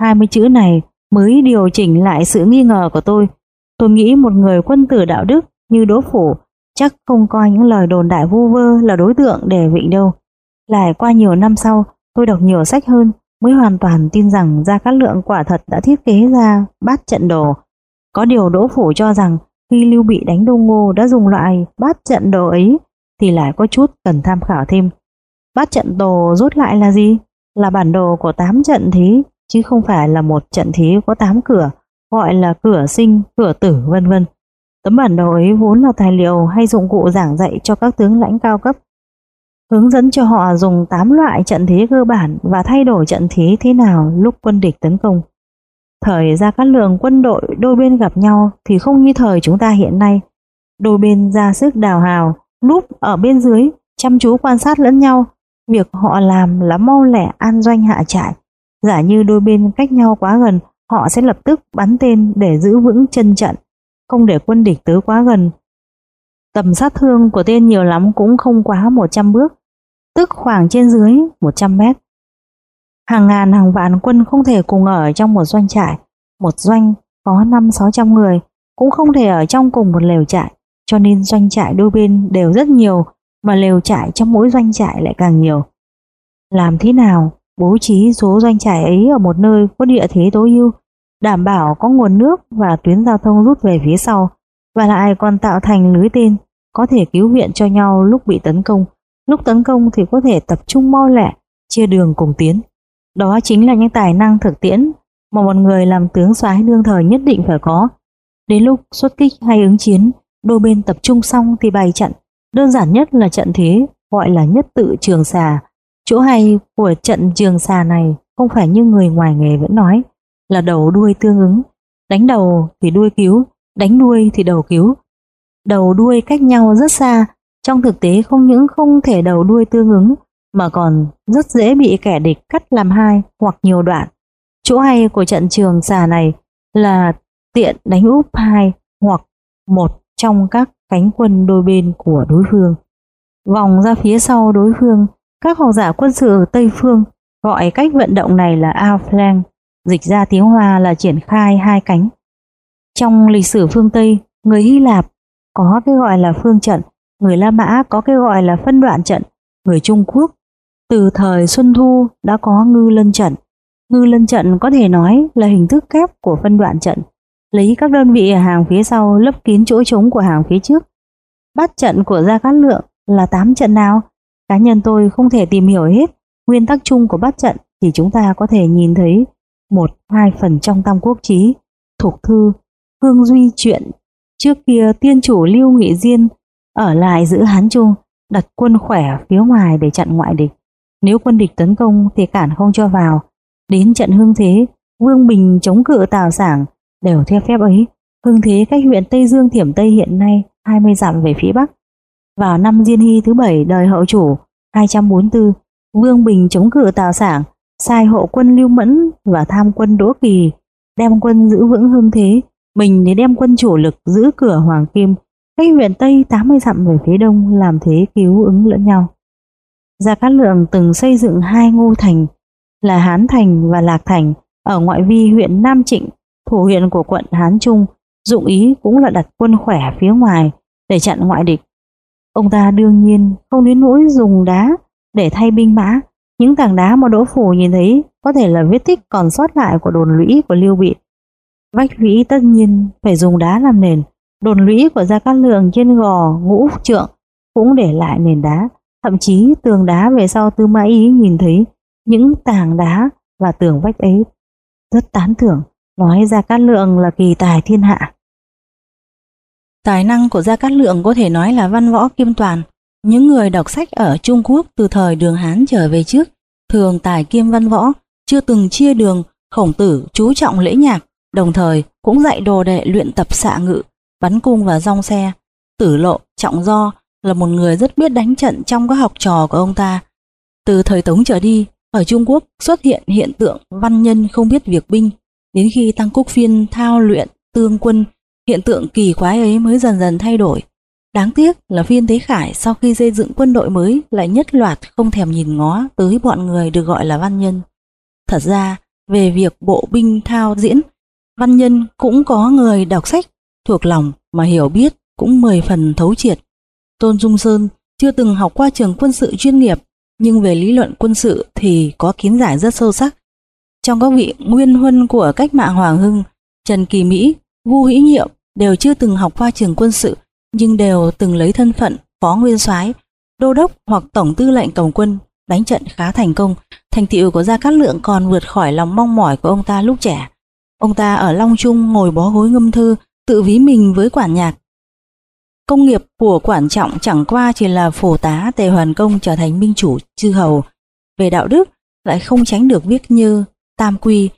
20 chữ này mới điều chỉnh lại sự nghi ngờ của tôi. Tôi nghĩ một người quân tử đạo đức như Đỗ Phủ chắc không coi những lời đồn đại vu vơ là đối tượng để vịnh đâu. Lại qua nhiều năm sau, tôi đọc nhiều sách hơn mới hoàn toàn tin rằng Gia Cát Lượng quả thật đã thiết kế ra bát trận đồ. Có điều Đỗ Phủ cho rằng khi Lưu Bị đánh Đông Ngô đã dùng loại bát trận đồ ấy thì lại có chút cần tham khảo thêm. Bát trận đồ rút lại là gì? Là bản đồ của 8 trận thí chứ không phải là một trận thí có 8 cửa, gọi là cửa sinh, cửa tử vân vân. Tấm bản đồ ấy vốn là tài liệu hay dụng cụ giảng dạy cho các tướng lãnh cao cấp, hướng dẫn cho họ dùng 8 loại trận thế cơ bản và thay đổi trận thế thế nào lúc quân địch tấn công. Thời ra các Lượng quân đội đôi bên gặp nhau thì không như thời chúng ta hiện nay. Đôi bên ra sức đào hào, núp ở bên dưới, chăm chú quan sát lẫn nhau. Việc họ làm là mau lẻ an doanh hạ trại. Giả như đôi bên cách nhau quá gần, họ sẽ lập tức bắn tên để giữ vững chân trận, không để quân địch tới quá gần. Tầm sát thương của tên nhiều lắm cũng không quá 100 bước, tức khoảng trên dưới 100 mét. Hàng ngàn hàng vạn quân không thể cùng ở trong một doanh trại, một doanh có 5-600 người, cũng không thể ở trong cùng một lều trại, cho nên doanh trại đôi bên đều rất nhiều, mà lều trại trong mỗi doanh trại lại càng nhiều. Làm thế nào bố trí số doanh trại ấy ở một nơi có địa thế tối ưu, đảm bảo có nguồn nước và tuyến giao thông rút về phía sau, và lại còn tạo thành lưới tên có thể cứu viện cho nhau lúc bị tấn công. Lúc tấn công thì có thể tập trung mau lẹ, chia đường cùng tiến. Đó chính là những tài năng thực tiễn mà một người làm tướng soái đương thời nhất định phải có. Đến lúc xuất kích hay ứng chiến, đôi bên tập trung xong thì bày trận. Đơn giản nhất là trận thế, gọi là nhất tự trường xà. Chỗ hay của trận trường xà này không phải như người ngoài nghề vẫn nói, là đầu đuôi tương ứng. Đánh đầu thì đuôi cứu, đánh đuôi thì đầu cứu. Đầu đuôi cách nhau rất xa, trong thực tế không những không thể đầu đuôi tương ứng mà còn rất dễ bị kẻ địch cắt làm hai hoặc nhiều đoạn. Chỗ hay của trận trường xà này là tiện đánh úp hai hoặc một trong các cánh quân đôi bên của đối phương. Vòng ra phía sau đối phương, các học giả quân sự Tây Phương gọi cách vận động này là outflank, dịch ra tiếng Hoa là triển khai hai cánh. Trong lịch sử phương Tây, người Hy Lạp có cái gọi là phương trận, người La Mã có cái gọi là phân đoạn trận, người Trung Quốc từ thời Xuân Thu đã có ngư lân trận. Ngư lân trận có thể nói là hình thức kép của phân đoạn trận, lấy các đơn vị ở hàng phía sau lấp kín chỗ trống của hàng phía trước. Bát trận của Gia Cát Lượng là 8 trận nào? Cá nhân tôi không thể tìm hiểu hết nguyên tắc chung của bát trận thì chúng ta có thể nhìn thấy một hai phần trong tam quốc chí, thuộc thư, hương duy chuyện. Trước kia tiên chủ Lưu Nghị Diên ở lại giữ Hán Trung, đặt quân khỏe phía ngoài để chặn ngoại địch. Nếu quân địch tấn công thì cản không cho vào. Đến trận hương thế, Vương Bình chống cự Tào Sảng đều theo phép ấy. Hưng thế cách huyện Tây Dương Thiểm Tây hiện nay 20 dặm về phía bắc. Vào năm Diên Hy thứ bảy đời hậu chủ 244, Vương Bình chống cự Tào Sảng, sai hộ quân Lưu Mẫn và tham quân Đỗ Kỳ, đem quân giữ vững Hưng thế, mình để đem quân chủ lực giữ cửa Hoàng Kim, cách huyện Tây 80 dặm về phía đông làm thế cứu ứng lẫn nhau. Gia Cát Lượng từng xây dựng hai ngô thành là Hán Thành và Lạc Thành ở ngoại vi huyện Nam Trịnh, thủ huyện của quận Hán Trung, dụng ý cũng là đặt quân khỏe phía ngoài để chặn ngoại địch. Ông ta đương nhiên không đến nỗi dùng đá để thay binh mã, những tảng đá mà Đỗ Phủ nhìn thấy có thể là vết tích còn sót lại của đồn lũy của Lưu Bị. Vách lũy tất nhiên phải dùng đá làm nền, đồn lũy của Gia Cát Lượng trên gò ngũ trượng cũng để lại nền đá, Thậm chí tường đá về sau Tư Mã Ý nhìn thấy những tảng đá và tường vách ấy rất tán thưởng, nói Gia Cát Lượng là kỳ tài thiên hạ. Tài năng của Gia Cát Lượng có thể nói là văn võ kim toàn. Những người đọc sách ở Trung Quốc từ thời đường Hán trở về trước, thường tài kiêm văn võ, chưa từng chia đường, khổng tử chú trọng lễ nhạc, đồng thời cũng dạy đồ đệ luyện tập xạ ngự, bắn cung và rong xe. Tử lộ, trọng do là một người rất biết đánh trận trong các học trò của ông ta. Từ thời Tống trở đi, ở Trung Quốc xuất hiện hiện tượng văn nhân không biết việc binh, đến khi Tăng Cúc Phiên thao luyện tương quân, hiện tượng kỳ quái ấy mới dần dần thay đổi. Đáng tiếc là viên Thế Khải sau khi xây dựng quân đội mới lại nhất loạt không thèm nhìn ngó tới bọn người được gọi là văn nhân. Thật ra, về việc bộ binh thao diễn, văn nhân cũng có người đọc sách thuộc lòng mà hiểu biết cũng mười phần thấu triệt. Tôn Dung Sơn chưa từng học qua trường quân sự chuyên nghiệp, nhưng về lý luận quân sự thì có kiến giải rất sâu sắc. Trong các vị nguyên huân của cách mạng Hoàng Hưng, Trần Kỳ Mỹ, Vu Hữu Nhiệm đều chưa từng học qua trường quân sự, nhưng đều từng lấy thân phận phó nguyên soái, đô đốc hoặc tổng tư lệnh cầm quân, đánh trận khá thành công. Thành tựu của Gia Cát Lượng còn vượt khỏi lòng mong mỏi của ông ta lúc trẻ. Ông ta ở Long Trung ngồi bó gối ngâm thư, tự ví mình với quản nhạc, Công nghiệp của quản trọng chẳng qua chỉ là phổ tá tề hoàn công trở thành minh chủ chư hầu. Về đạo đức lại không tránh được viết như tam quy.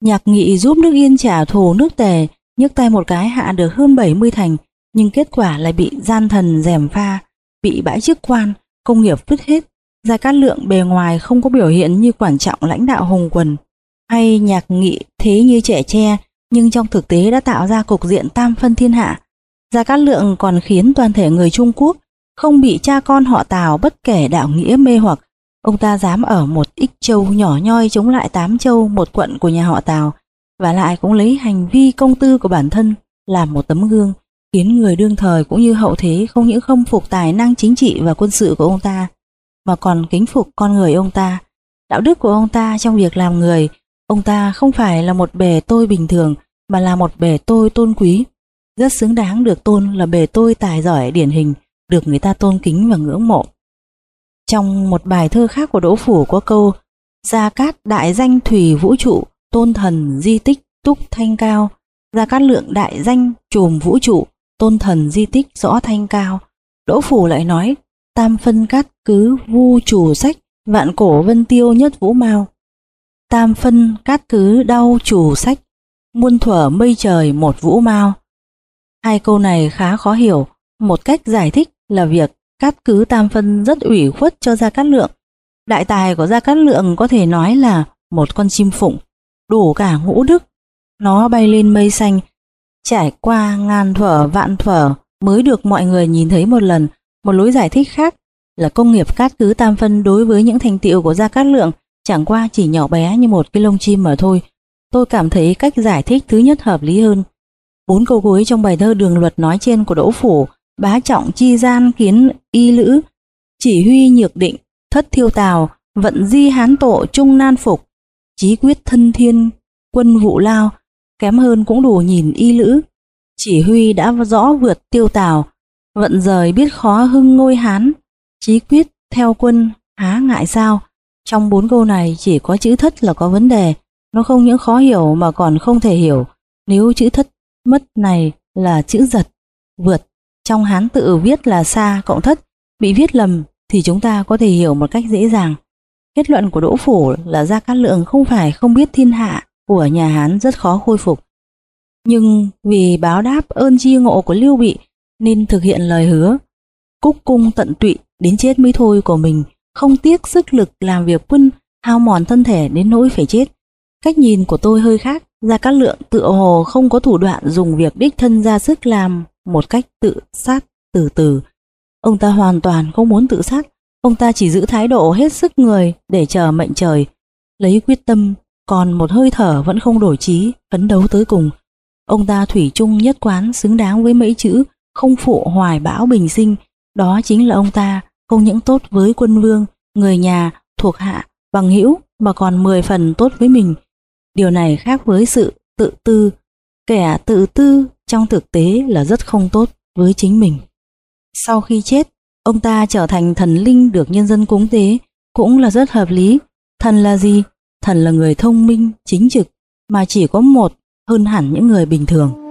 Nhạc nghị giúp nước yên trả thù nước tề, nhấc tay một cái hạ được hơn 70 thành, nhưng kết quả lại bị gian thần dèm pha, bị bãi chức quan, công nghiệp vứt hết. Gia Cát Lượng bề ngoài không có biểu hiện như quản trọng lãnh đạo hùng quần, hay nhạc nghị thế như trẻ tre, nhưng trong thực tế đã tạo ra cục diện tam phân thiên hạ. Gia Cát Lượng còn khiến toàn thể người Trung Quốc không bị cha con họ Tào bất kể đạo nghĩa mê hoặc. Ông ta dám ở một ích châu nhỏ nhoi chống lại tám châu một quận của nhà họ Tào, và lại cũng lấy hành vi công tư của bản thân làm một tấm gương, khiến người đương thời cũng như hậu thế không những không phục tài năng chính trị và quân sự của ông ta, mà còn kính phục con người ông ta. Đạo đức của ông ta trong việc làm người, ông ta không phải là một bề tôi bình thường, mà là một bề tôi tôn quý, rất xứng đáng được tôn là bề tôi tài giỏi điển hình, được người ta tôn kính và ngưỡng mộ. Trong một bài thơ khác của Đỗ Phủ có câu Gia Cát đại danh thủy vũ trụ, tôn thần di tích túc thanh cao, Gia Cát lượng đại danh trùm vũ trụ, tôn thần di tích rõ thanh cao. Đỗ Phủ lại nói tam phân cát cứ vu chủ sách, vạn cổ vân tiêu nhất vũ mau. Tam phân cát cứ đau chủ sách, muôn thuở mây trời một vũ mau. Hai câu này khá khó hiểu, một cách giải thích là việc cát cứ tam phân rất ủy khuất cho Gia Cát Lượng. Đại tài của Gia Cát Lượng có thể nói là một con chim phụng, đủ cả ngũ đức. Nó bay lên mây xanh, trải qua ngàn thuở vạn thuở mới được mọi người nhìn thấy một lần. Một lối giải thích khác là công nghiệp cát cứ tam phân đối với những thành tiệu của Gia Cát Lượng chẳng qua chỉ nhỏ bé như một cái lông chim mà thôi. Tôi cảm thấy cách giải thích thứ nhất hợp lý hơn. Bốn câu cuối trong bài thơ đường luật nói trên của Đỗ Phủ, bá trọng chi gian kiến y lữ, chỉ huy nhược định, thất thiêu tào, vận di hán tổ trung nan phục, chí quyết thân thiên, quân vụ lao, kém hơn cũng đủ nhìn y lữ. Chỉ huy đã rõ vượt tiêu tào, vận rời biết khó hưng ngôi hán, chí quyết theo quân há ngại sao. Trong bốn câu này chỉ có chữ thất là có vấn đề, nó không những khó hiểu mà còn không thể hiểu. Nếu chữ thất mất này là chữ giật, vượt. Trong hán tự viết là xa cộng thất, bị viết lầm thì chúng ta có thể hiểu một cách dễ dàng. Kết luận của Đỗ Phủ là Gia Cát Lượng không phải không biết thiên hạ của nhà Hán rất khó khôi phục. Nhưng vì báo đáp ơn chi ngộ của Lưu Bị nên thực hiện lời hứa, cúc cung tận tụy đến chết mới thôi của mình, không tiếc sức lực làm việc quân, hao mòn thân thể đến nỗi phải chết. Cách nhìn của tôi hơi khác, Gia Cát Lượng tự hồ không có thủ đoạn dùng việc đích thân ra sức làm một cách tự sát từ từ. Ông ta hoàn toàn không muốn tự sát, ông ta chỉ giữ thái độ hết sức người để chờ mệnh trời, lấy quyết tâm, còn một hơi thở vẫn không đổi chí, phấn đấu tới cùng. Ông ta thủy chung nhất quán xứng đáng với mấy chữ không phụ hoài bão bình sinh, đó chính là ông ta không những tốt với quân vương, người nhà, thuộc hạ, bằng hữu mà còn mười phần tốt với mình. Điều này khác với sự tự tư. Kẻ tự tư trong thực tế là rất không tốt với chính mình. Sau khi chết, ông ta trở thành thần linh được nhân dân cúng tế, cũng là rất hợp lý. Thần là gì? Thần là người thông minh, chính trực, mà chỉ có một hơn hẳn những người bình thường.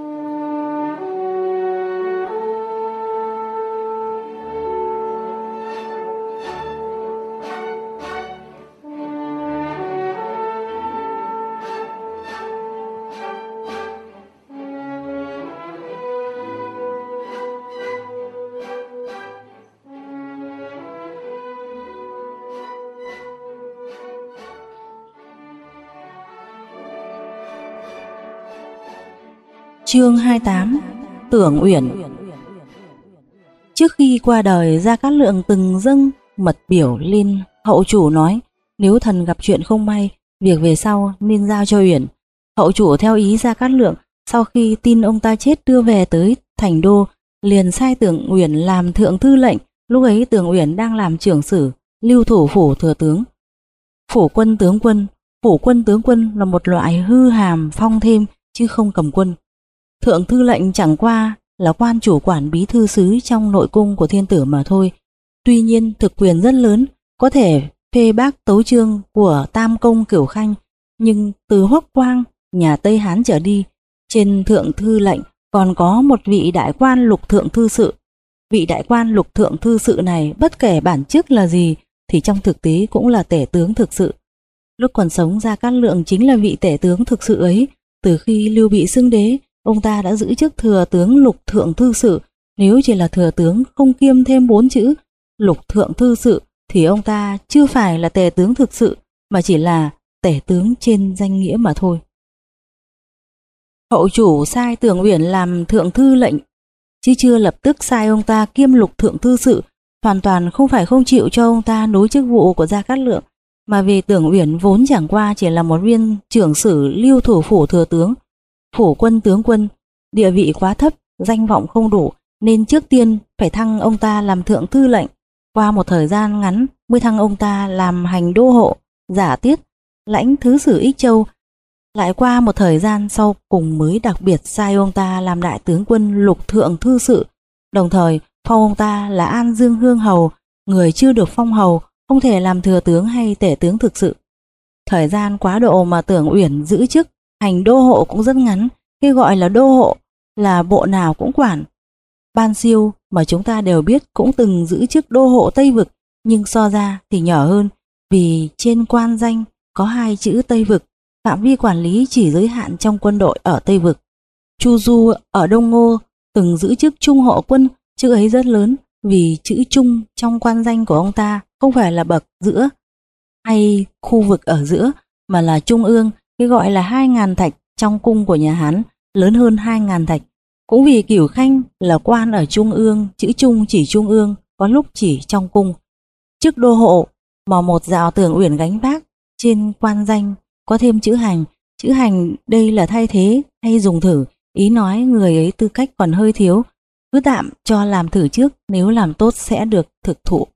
Chương 28 Tưởng Uyển. Trước khi qua đời, Gia Cát Lượng từng dâng mật biểu lên. Hậu chủ nói, nếu thần gặp chuyện không may, việc về sau nên giao cho Uyển. Hậu chủ theo ý Gia Cát Lượng, sau khi tin ông ta chết đưa về tới thành đô, liền sai Tưởng Uyển làm thượng thư lệnh. Lúc ấy Tưởng Uyển đang làm trưởng sử, lưu thủ phủ thừa tướng. Phủ quân tướng quân, phủ quân tướng quân là một loại hư hàm phong thêm, chứ không cầm quân. Thượng thư lệnh chẳng qua là quan chủ quản bí thư sứ trong nội cung của thiên tử mà thôi. Tuy nhiên thực quyền rất lớn, có thể phê bác tấu chương của Tam Công Cửu Khanh, nhưng từ Hoắc Quang, nhà Tây Hán trở đi, trên thượng thư lệnh còn có một vị đại quan lục thượng thư sự, vị đại quan lục thượng thư sự này bất kể bản chức là gì thì trong thực tế cũng là tể tướng thực sự. Lúc còn sống Gia Cát Lượng chính là vị tể tướng thực sự ấy, từ khi Lưu Bị xưng đế, ông ta đã giữ chức thừa tướng lục thượng thư sự, nếu chỉ là thừa tướng không kiêm thêm bốn chữ lục thượng thư sự thì ông ta chưa phải là tể tướng thực sự mà chỉ là tể tướng trên danh nghĩa mà thôi. Hậu chủ sai Tưởng Uyển làm thượng thư lệnh, chứ chưa lập tức sai ông ta kiêm lục thượng thư sự, hoàn toàn không phải không chịu cho ông ta nối chức vụ của Gia Cát Lượng, mà vì Tưởng Uyển vốn chẳng qua chỉ là một viên trưởng sử lưu thủ phủ thừa tướng, phủ quân tướng quân, địa vị quá thấp, danh vọng không đủ, nên trước tiên phải thăng ông ta làm thượng thư lệnh. Qua một thời gian ngắn mới thăng ông ta làm hành đô hộ, giả tiết, lãnh thứ sử Ích Châu. Lại qua một thời gian sau cùng mới đặc biệt sai ông ta làm đại tướng quân lục thượng thư sự, đồng thời phong ông ta là An Dương Hương Hầu, người chưa được phong hầu, không thể làm thừa tướng hay tể tướng thực sự. Thời gian quá độ mà tưởng Uyển giữ chức hành đô hộ cũng rất ngắn, khi gọi là đô hộ là bộ nào cũng quản. Ban siêu mà chúng ta đều biết cũng từng giữ chức đô hộ Tây Vực, nhưng so ra thì nhỏ hơn, vì trên quan danh có hai chữ Tây Vực, phạm vi quản lý chỉ giới hạn trong quân đội ở Tây Vực. Chu Du ở Đông Ngô từng giữ chức trung hộ quân, chữ ấy rất lớn vì chữ trung trong quan danh của ông ta không phải là bậc giữa hay khu vực ở giữa mà là trung ương, cái gọi là hai ngàn thạch trong cung của nhà Hán lớn hơn hai ngàn thạch. Cũng vì Cửu Khanh là quan ở trung ương, chữ trung chỉ trung ương, có lúc chỉ trong cung. trước đô hộ mà một dạo tường uyển gánh vác trên quan danh có thêm chữ hành. Chữ hành đây là thay thế hay dùng thử, ý nói người ấy tư cách còn hơi thiếu, cứ tạm cho làm thử trước, nếu làm tốt sẽ được thực thụ.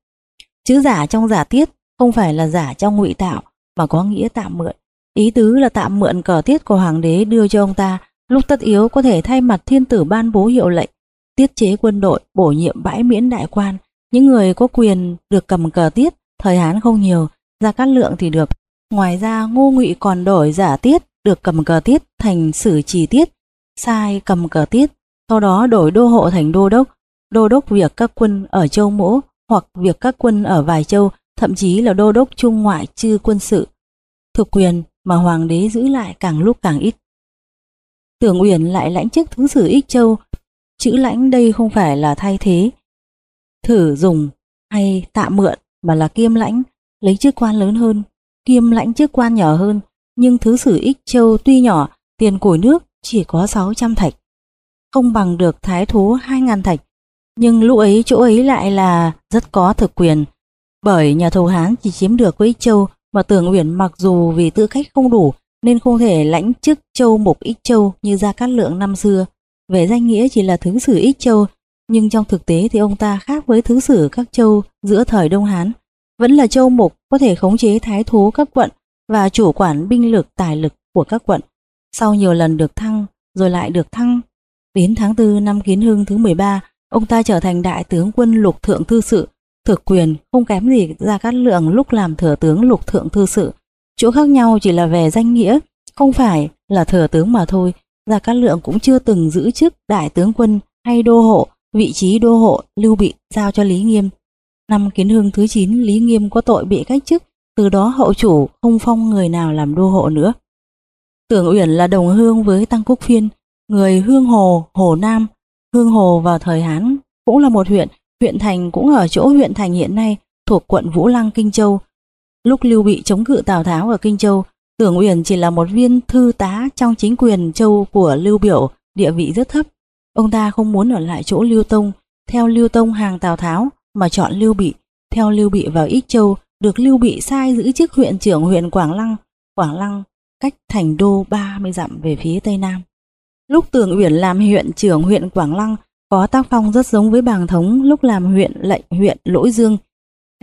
Chữ giả trong giả tiết không phải là giả trong ngụy tạo mà có nghĩa tạm mượn. Ý tứ là tạm mượn cờ tiết của hoàng đế đưa cho ông ta, lúc tất yếu có thể thay mặt thiên tử ban bố hiệu lệnh, tiết chế quân đội, bổ nhiệm bãi miễn đại quan. Những người có quyền được cầm cờ tiết, thời Hán không nhiều, ra Cát Lượng thì được. Ngoài ra Ngô Ngụy còn đổi giả tiết, được cầm cờ tiết thành sử trì tiết, sai cầm cờ tiết, sau đó đổi đô hộ thành đô đốc, đô đốc việc các quân ở châu mỗ hoặc việc các quân ở vài châu, thậm chí là đô đốc trung ngoại chư quân sự. Thực quyền mà hoàng đế giữ lại càng lúc càng ít. Tưởng Uyển lại lãnh chức thứ sử Ích Châu, chữ lãnh đây không phải là thay thế, thử dùng hay tạm mượn mà là kiêm lãnh, lấy chức quan lớn hơn, kiêm lãnh chức quan nhỏ hơn, nhưng thứ sử Ích Châu tuy nhỏ, tiền củi nước chỉ có 600 thạch, không bằng được thái thú 2.000 thạch, nhưng lúc ấy chỗ ấy lại là rất có thực quyền, bởi nhà thầu Hán chỉ chiếm được với Ích Châu mà Tưởng Uyển mặc dù vì tư cách không đủ nên không thể lãnh chức châu mục Ích Châu như Gia Cát Lượng năm xưa. Về danh nghĩa chỉ là thứ sử Ích Châu, nhưng trong thực tế thì ông ta khác với thứ sử các châu giữa thời Đông Hán. Vẫn là châu mục có thể khống chế thái thú các quận và chủ quản binh lực tài lực của các quận. Sau nhiều lần được thăng, rồi lại được thăng. Đến tháng 4 năm Kiến Hưng thứ 13, ông ta trở thành đại tướng quân lục thượng thư sự, thực quyền không kém gì Gia Cát Lượng lúc làm thừa tướng lục thượng thư sự. Chỗ khác nhau chỉ là về danh nghĩa, không phải là thừa tướng mà thôi. Gia Cát Lượng cũng chưa từng giữ chức đại tướng quân hay đô hộ, vị trí đô hộ lưu bị giao cho Lý Nghiêm. Năm Kiến hương thứ 9, Lý Nghiêm có tội bị cách chức, từ đó hậu chủ không phong người nào làm đô hộ nữa. Tưởng Uyển là đồng hương với Tăng Quốc Phiên, người Hương Hồ, Hồ Nam. Hương Hồ vào thời Hán cũng là một huyện, huyện thành cũng ở chỗ huyện thành hiện nay thuộc quận Vũ Lăng Kinh Châu. Lúc Lưu Bị chống cự Tào Tháo ở Kinh Châu, Tưởng Uyển chỉ là một viên thư tá trong chính quyền châu của Lưu Biểu, địa vị rất thấp. Ông ta không muốn ở lại chỗ Lưu Tông, theo Lưu Tông hàng Tào Tháo mà chọn Lưu Bị, theo Lưu Bị vào Ích Châu, được Lưu Bị sai giữ chức huyện trưởng huyện Quảng Lăng. Quảng Lăng cách thành đô 30 dặm về phía tây nam. Lúc Tưởng Uyển làm huyện trưởng huyện Quảng Lăng, có tác phong rất giống với bàng thống lúc làm huyện lệnh huyện Lỗi Dương.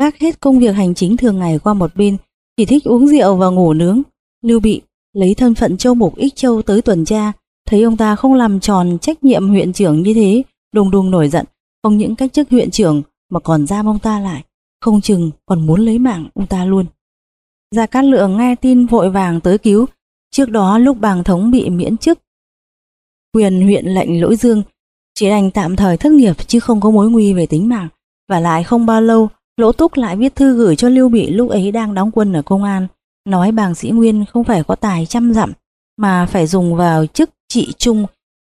Gác hết công việc hành chính thường ngày qua một bên, chỉ thích uống rượu và ngủ nướng. Lưu Bị lấy thân phận châu mục Ích Châu tới tuần tra, thấy ông ta không làm tròn trách nhiệm huyện trưởng như thế, đùng đùng nổi giận, không những cách chức huyện trưởng mà còn giam ông ta lại, không chừng còn muốn lấy mạng ông ta luôn. Gia Cát Lượng nghe tin vội vàng tới cứu, trước đó lúc bàng thống bị miễn chức, quyền huyện lệnh Lỗi Dương chỉ đành tạm thời thất nghiệp chứ không có mối nguy về tính mạng. Và lại không bao lâu, Lỗ Túc lại viết thư gửi cho Lưu Bị lúc ấy đang đóng quân ở công an, nói bàng sĩ Nguyên không phải có tài trăm dặm, mà phải dùng vào chức trị trung,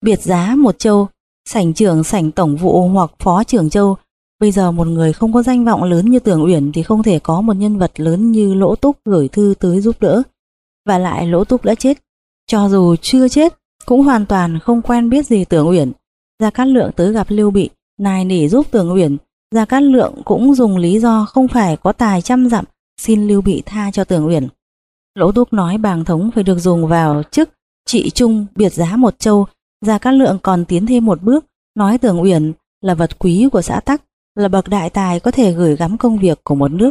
biệt giá một châu, sảnh trưởng sảnh tổng vụ hoặc phó trưởng châu. Bây giờ một người không có danh vọng lớn như Tưởng Uyển thì không thể có một nhân vật lớn như Lỗ Túc gửi thư tới giúp đỡ. Và lại Lỗ Túc đã chết, cho dù chưa chết cũng hoàn toàn không quen biết gì Tưởng Uyển. Gia Cát Lượng tới gặp Lưu Bị, nài nỉ giúp tường Uyển. Gia Cát Lượng cũng dùng lý do không phải có tài trăm dặm, xin Lưu Bị tha cho tường Uyển. Lỗ Túc nói bàng thống phải được dùng vào chức trị trung biệt giá một châu. Gia Cát Lượng còn tiến thêm một bước, nói tường Uyển là vật quý của xã Tắc, là bậc đại tài có thể gửi gắm công việc của một nước.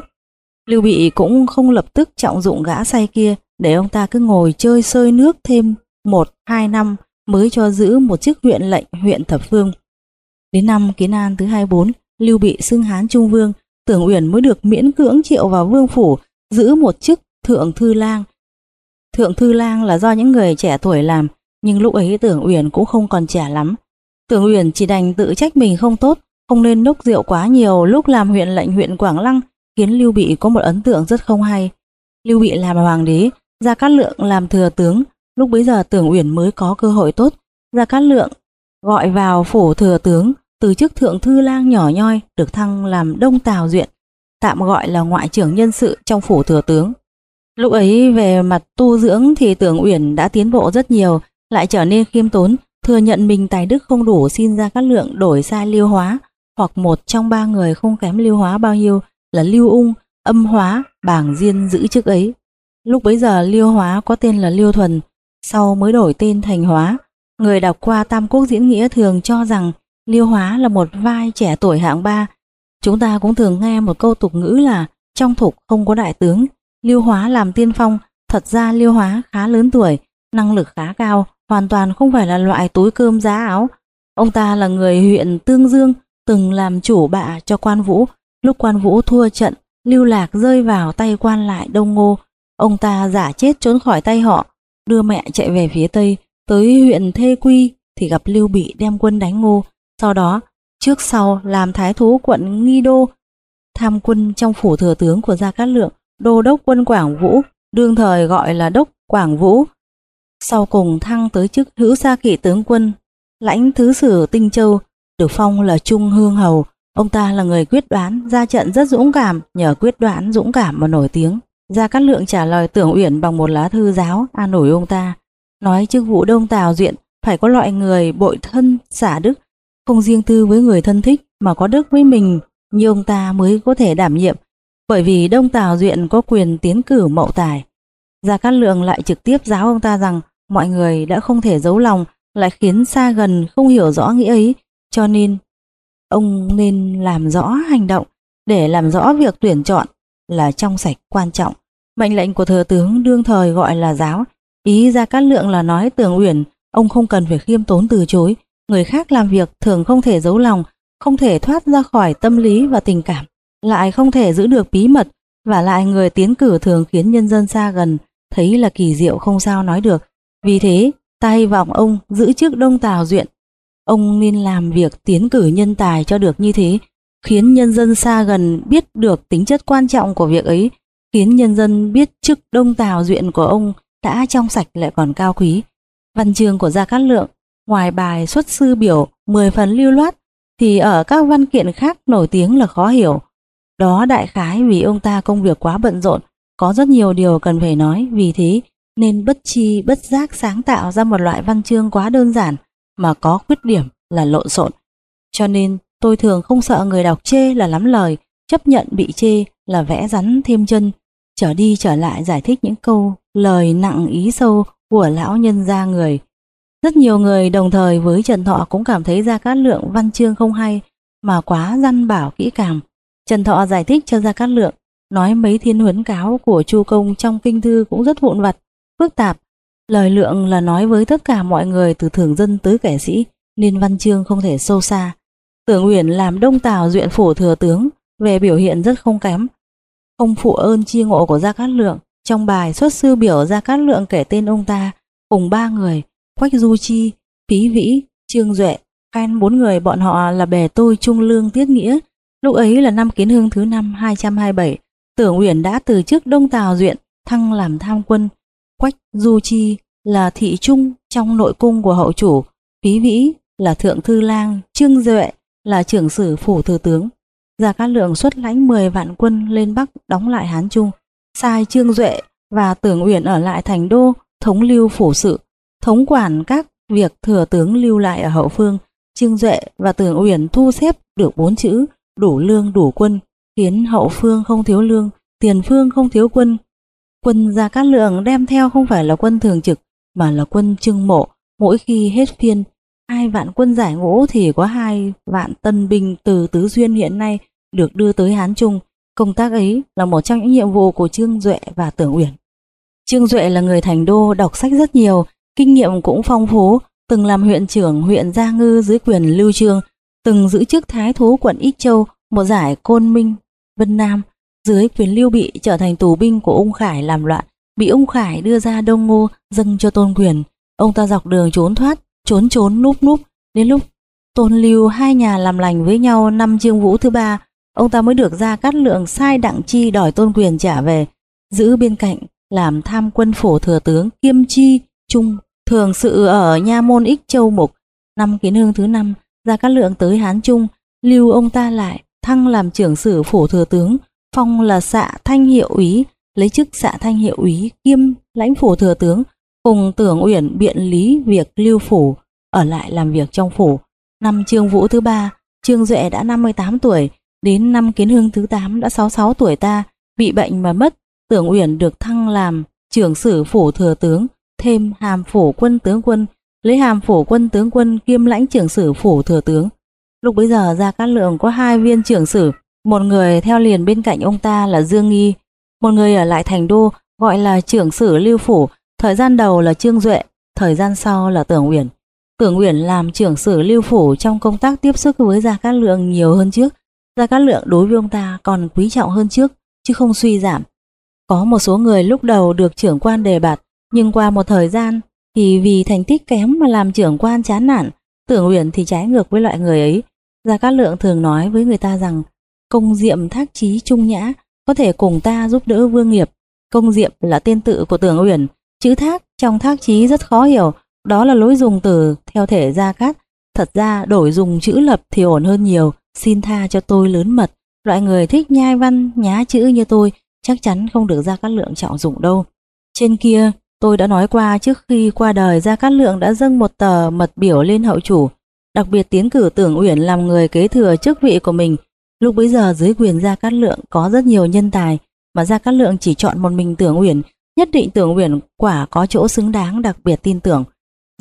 Lưu Bị cũng không lập tức trọng dụng gã say kia, để ông ta cứ ngồi chơi sơi nước thêm một, hai năm mới cho giữ một chức huyện lệnh huyện Thập Phương. Đến năm Kiến An thứ 24, Lưu Bị xưng Hán Trung Vương, Tưởng Uyển mới được miễn cưỡng triệu vào vương phủ, giữ một chức thượng thư lang. Thượng thư lang là do những người trẻ tuổi làm, nhưng lúc ấy Tưởng Uyển cũng không còn trẻ lắm. Tưởng Uyển chỉ đành tự trách mình không tốt, không nên nốc rượu quá nhiều lúc làm huyện lệnh huyện Quảng Lăng, khiến Lưu Bị có một ấn tượng rất không hay. Lưu Bị làm hoàng đế, Gia Cát Lượng làm thừa tướng, lúc bấy giờ Tưởng Uyển mới có cơ hội tốt. ra Cát Lượng gọi vào phủ thừa tướng, từ chức thượng thư lang nhỏ nhoi được thăng làm đông tào duyện, tạm gọi là ngoại trưởng nhân sự trong phủ thừa tướng. Lúc ấy về mặt tu dưỡng thì Tưởng Uyển đã tiến bộ rất nhiều, lại trở nên khiêm tốn, thừa nhận mình tài đức không đủ xin ra Cát Lượng đổi sai liêu hóa, hoặc một trong ba người không kém liêu hóa bao nhiêu là lưu ung, âm hóa, bảng diên giữ chức ấy. Lúc bấy giờ liêu hóa có tên là liêu thuần, sau mới đổi tên thành hóa. Người đọc qua Tam Quốc diễn nghĩa thường cho rằng liêu hóa là một vai trẻ tuổi hạng ba. Chúng ta cũng thường nghe một câu tục ngữ là trong thục không có đại tướng, liêu hóa làm tiên phong. Thật ra liêu hóa khá lớn tuổi, năng lực khá cao, hoàn toàn không phải là loại túi cơm giá áo. Ông ta là người huyện Tương Dương, từng làm chủ bạ cho quan vũ. Lúc quan vũ thua trận, lưu lạc rơi vào tay quan lại Đông Ngô, Ông ta giả chết trốn khỏi tay họ, đưa mẹ chạy về phía tây, tới huyện Thê Quy thì gặp Lưu Bị đem quân đánh Ngô. Sau đó, trước sau làm thái thú quận Nghi Đô, tham quân trong phủ thừa tướng của Gia Cát Lượng, đô đốc quân Quảng Vũ, đương thời gọi là đốc Quảng Vũ. Sau cùng thăng tới chức hữu gia kỵ tướng quân, lãnh thứ sử Tinh Châu, được phong là Trung Hương Hầu. Ông ta là người quyết đoán, ra trận rất dũng cảm, nhờ quyết đoán dũng cảm mà nổi tiếng. Gia Cát Lượng trả lời Tưởng Uyển bằng một lá thư giáo an ủi ông ta, nói chức vụ đông tào duyện phải có loại người bội thân xả đức, không riêng tư với người thân thích mà có đức với mình như ông ta mới có thể đảm nhiệm, bởi vì đông tào duyện có quyền tiến cử mậu tài. Gia Cát Lượng lại trực tiếp giáo ông ta rằng mọi người đã không thể giấu lòng, lại khiến xa gần không hiểu rõ nghĩa ấy, cho nên ông nên làm rõ hành động để làm rõ việc tuyển chọn là trong sạch quan trọng. Mệnh lệnh của thừa tướng đương thời gọi là giáo, ý ra cát lượng là nói tường uyển, ông không cần phải khiêm tốn từ chối, người khác làm việc thường không thể giấu lòng, không thể thoát ra khỏi tâm lý và tình cảm, lại không thể giữ được bí mật, và lại người tiến cử thường khiến nhân dân xa gần, thấy là kỳ diệu không sao nói được. Vì thế, ta hy vọng ông giữ chức đông tào duyện. Ông nên làm việc tiến cử nhân tài cho được như thế, khiến nhân dân xa gần biết được tính chất quan trọng của việc ấy, khiến nhân dân biết chức đông tào duyện của ông đã trong sạch lại còn cao quý. Văn chương của Gia Cát Lượng, ngoài bài xuất sư biểu 10 phần lưu loát, thì ở các văn kiện khác nổi tiếng là khó hiểu. Đó đại khái vì ông ta công việc quá bận rộn, có rất nhiều điều cần phải nói, vì thế nên bất chi bất giác sáng tạo ra một loại văn chương quá đơn giản mà có khuyết điểm là lộn xộn. Cho nên Tôi thường không sợ người đọc chê là lắm lời, chấp nhận bị chê là vẽ rắn thêm chân, trở đi trở lại giải thích những câu lời nặng ý sâu của lão nhân gia người. Rất nhiều người đồng thời với Trần Thọ cũng cảm thấy Gia Cát Lượng văn chương không hay, mà quá răn bảo kỹ càng. Trần Thọ giải thích cho Gia Cát Lượng, nói mấy thiên huấn cáo của Chu Công trong kinh thư cũng rất vụn vặt, phức tạp. Lời lượng là nói với tất cả mọi người từ thường dân tới kẻ sĩ, nên văn chương không thể sâu xa. Tưởng Uyển làm đông tào duyện phủ thừa tướng, về biểu hiện rất không kém. Không phụ ơn chi ngộ của Gia Cát Lượng, trong bài xuất sư biểu Gia Cát Lượng kể tên ông ta cùng ba người, Quách Du Chi, Phí Vĩ, Trương Duệ, khen bốn người bọn họ là bè tôi trung lương tiết nghĩa. Lúc ấy là năm kiến hương thứ năm 227, Tưởng Uyển đã từ chức Đông Tào Duyện thăng làm tham quân. Quách Du Chi là thị trung trong nội cung của hậu chủ, Phí Vĩ là thượng thư lang, Trương Duệ là trưởng sử phủ thừa tướng. Gia Cát Lượng xuất lãnh 10 vạn quân lên Bắc đóng lại Hán Trung, sai Trương Duệ và Tưởng Uyển ở lại thành đô, thống lưu phủ sự, thống quản các việc thừa tướng lưu lại ở hậu phương. Trương Duệ và Tưởng Uyển thu xếp được bốn chữ đủ lương đủ quân, khiến hậu phương không thiếu lương, tiền phương không thiếu quân. Quân Gia Cát Lượng đem theo không phải là quân thường trực, mà là quân trưng mộ, mỗi khi hết phiên hai vạn quân giải ngũ thì có hai vạn tân binh từ Tứ Duyên hiện nay được đưa tới Hán Trung. Công tác ấy là một trong những nhiệm vụ của Trương Duệ và Tưởng Uyển. Trương Duệ là người thành đô đọc sách rất nhiều, kinh nghiệm cũng phong phú, từng làm huyện trưởng huyện Gia Ngư dưới quyền Lưu Trương, từng giữ chức thái thú quận Ích Châu, một giải Côn Minh, Vân Nam, dưới quyền Lưu Bị trở thành tù binh của ung Khải làm loạn, bị ung Khải đưa ra Đông Ngô dâng cho tôn quyền. Ông ta dọc đường trốn thoát, trốn trốn núp núp, đến lúc Tôn Lưu hai nhà làm lành với nhau năm Trương Vũ thứ ba, ông ta mới được ra cát lượng sai đặng chi đòi tôn quyền trả về, giữ bên cạnh làm tham quân phổ thừa tướng kiêm chi trung thường sự ở nha môn ích châu mục. Năm kiến hương thứ năm ra cát lượng tới hán trung lưu ông ta lại thăng làm trưởng sử phổ thừa tướng phong là xạ thanh hiệu úy lấy chức xạ thanh hiệu úy kiêm lãnh phổ thừa tướng cùng tưởng uyển biện lý việc lưu phủ, ở lại làm việc trong phủ. Năm trương vũ thứ ba, trương duệ đã 58 tuổi, đến năm kiến hương thứ 8 đã 66 tuổi ta, bị bệnh mà mất. Tưởng uyển được thăng làm trưởng sử phủ thừa tướng, thêm hàm phủ quân tướng quân, lấy hàm phủ quân tướng quân kiêm lãnh trưởng sử phủ thừa tướng. Lúc bấy giờ ra cát lượng có hai viên trưởng sử, một người theo liền bên cạnh ông ta là dương nghi, một người ở lại thành đô, gọi là trưởng sử lưu phủ. Thời gian đầu là Trương Duệ, thời gian sau là Tưởng Uyển. Tưởng Uyển làm trưởng sử lưu phủ trong công tác tiếp xúc với Gia Cát Lượng nhiều hơn trước. Gia Cát Lượng đối với ông ta còn quý trọng hơn trước, chứ không suy giảm. Có một số người lúc đầu được trưởng quan đề bạt, nhưng qua một thời gian thì vì thành tích kém mà làm trưởng quan chán nản. Tưởng Uyển thì trái ngược với loại người ấy. Gia Cát Lượng thường nói với người ta rằng công diệm thác trí trung nhã có thể cùng ta giúp đỡ vương nghiệp. Công diệm là tên tự của Tưởng Uyển, Chữ thác trong thác chí rất khó hiểu, đó là lối dùng từ theo thể gia cát. Thật ra đổi dùng chữ lập thì ổn hơn nhiều, xin tha cho tôi lớn mật. Loại người thích nhai văn, nhá chữ như tôi chắc chắn không được Gia Cát Lượng trọng dụng đâu. Trên kia, tôi đã nói qua trước khi qua đời Gia Cát Lượng đã dâng một tờ mật biểu lên hậu chủ, đặc biệt tiến cử Tưởng Uyển làm người kế thừa chức vị của mình. Lúc bấy giờ dưới quyền Gia Cát Lượng có rất nhiều nhân tài, mà Gia Cát Lượng chỉ chọn một mình Tưởng Uyển nhất định tưởng uyển quả có chỗ xứng đáng đặc biệt tin tưởng.